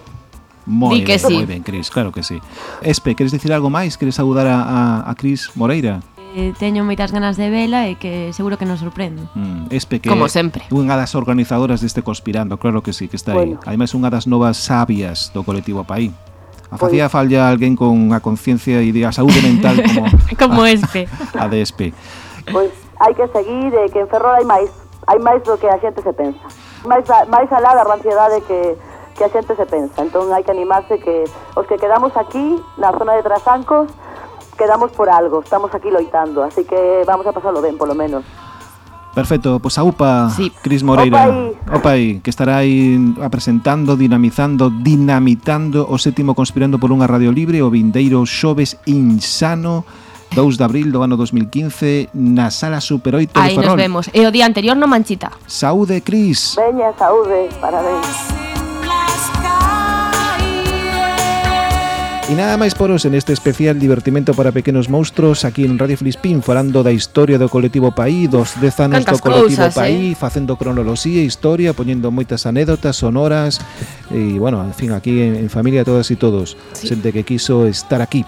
Moi Di que ben, sí. moi ben, Cris, claro que sí. Espe, queres dicir algo máis? Queres saudar a, a, a Cris Moreira? Eh, teño moitas ganas de vela e que seguro que nos sorprende. Mm, Espe que Como sempre. Unha das organizadoras deste Conspirando, claro que sí, que está aí. Bueno. Ademais, unha das novas sabias do colectivo Paí. A Pois- facía falla alguén con a conciencia e a saúde mental como (laughs) Como este. a de Espe. Pois hai que seguir e que en Ferrol hai máis, hai máis do que a xente se pensa. Máis, a- máis alá da ranciedade que, que a xente se pensa. Entón hai que animarse que os que quedamos aquí, na zona de Trasancos, quedamos por algo, estamos aquí loitando, así que vamos a pasarlo ben, polo menos. Perfecto, pois pues a UPA, sí. Cris Moreira, opa aí. que estará aí apresentando, dinamizando, dinamitando o sétimo Conspirando por unha Radio Libre o vindeiro Xoves Insano 2 de abril do ano 2015 na Sala Super 8 de Ferrol. Aí nos vemos. E o día anterior no Manchita. Saúde, Cris. Veña, saúde, parabéns. E nada máis por hoxe neste especial divertimento para pequenos monstruos aquí en Radio Filispín falando da historia do colectivo Paí, dos 10 anos Cantas do colectivo cousas, eh? Paí, eh? facendo cronoloxía, e historia, poñendo moitas anécdotas sonoras e, bueno, en fin, aquí en, en familia todas e todos, sí. xente que quiso estar aquí.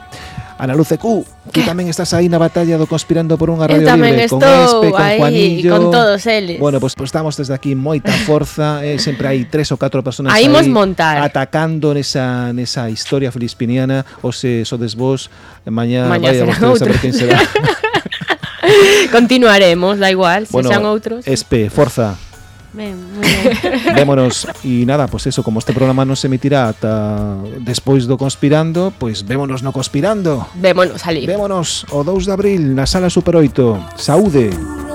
Ana Luce Q, tú tamén estás aí na batalla do Conspirando por unha Radio Libre con Espe, con aí, Juanillo. con todos eles. Bueno, pois pues, pues, estamos desde aquí moita forza, eh, sempre hai tres ou catro personas aí, aí montar. atacando nesa, nesa historia filispiniana, ou se sodes vos, eh, mañá, mañá vaya vostedes a ver quen será. (laughs) Continuaremos, da igual, se bueno, sean outros. Espe, forza. Ben, moi ben. (laughs) Vémonos e nada, pois pues eso, como este programa non se emitirá ata despois do Conspirando, pois pues vémonos no Conspirando. Vémonos ali. Vémonos o 2 de abril na Sala Super 8. Saúde. Saúde.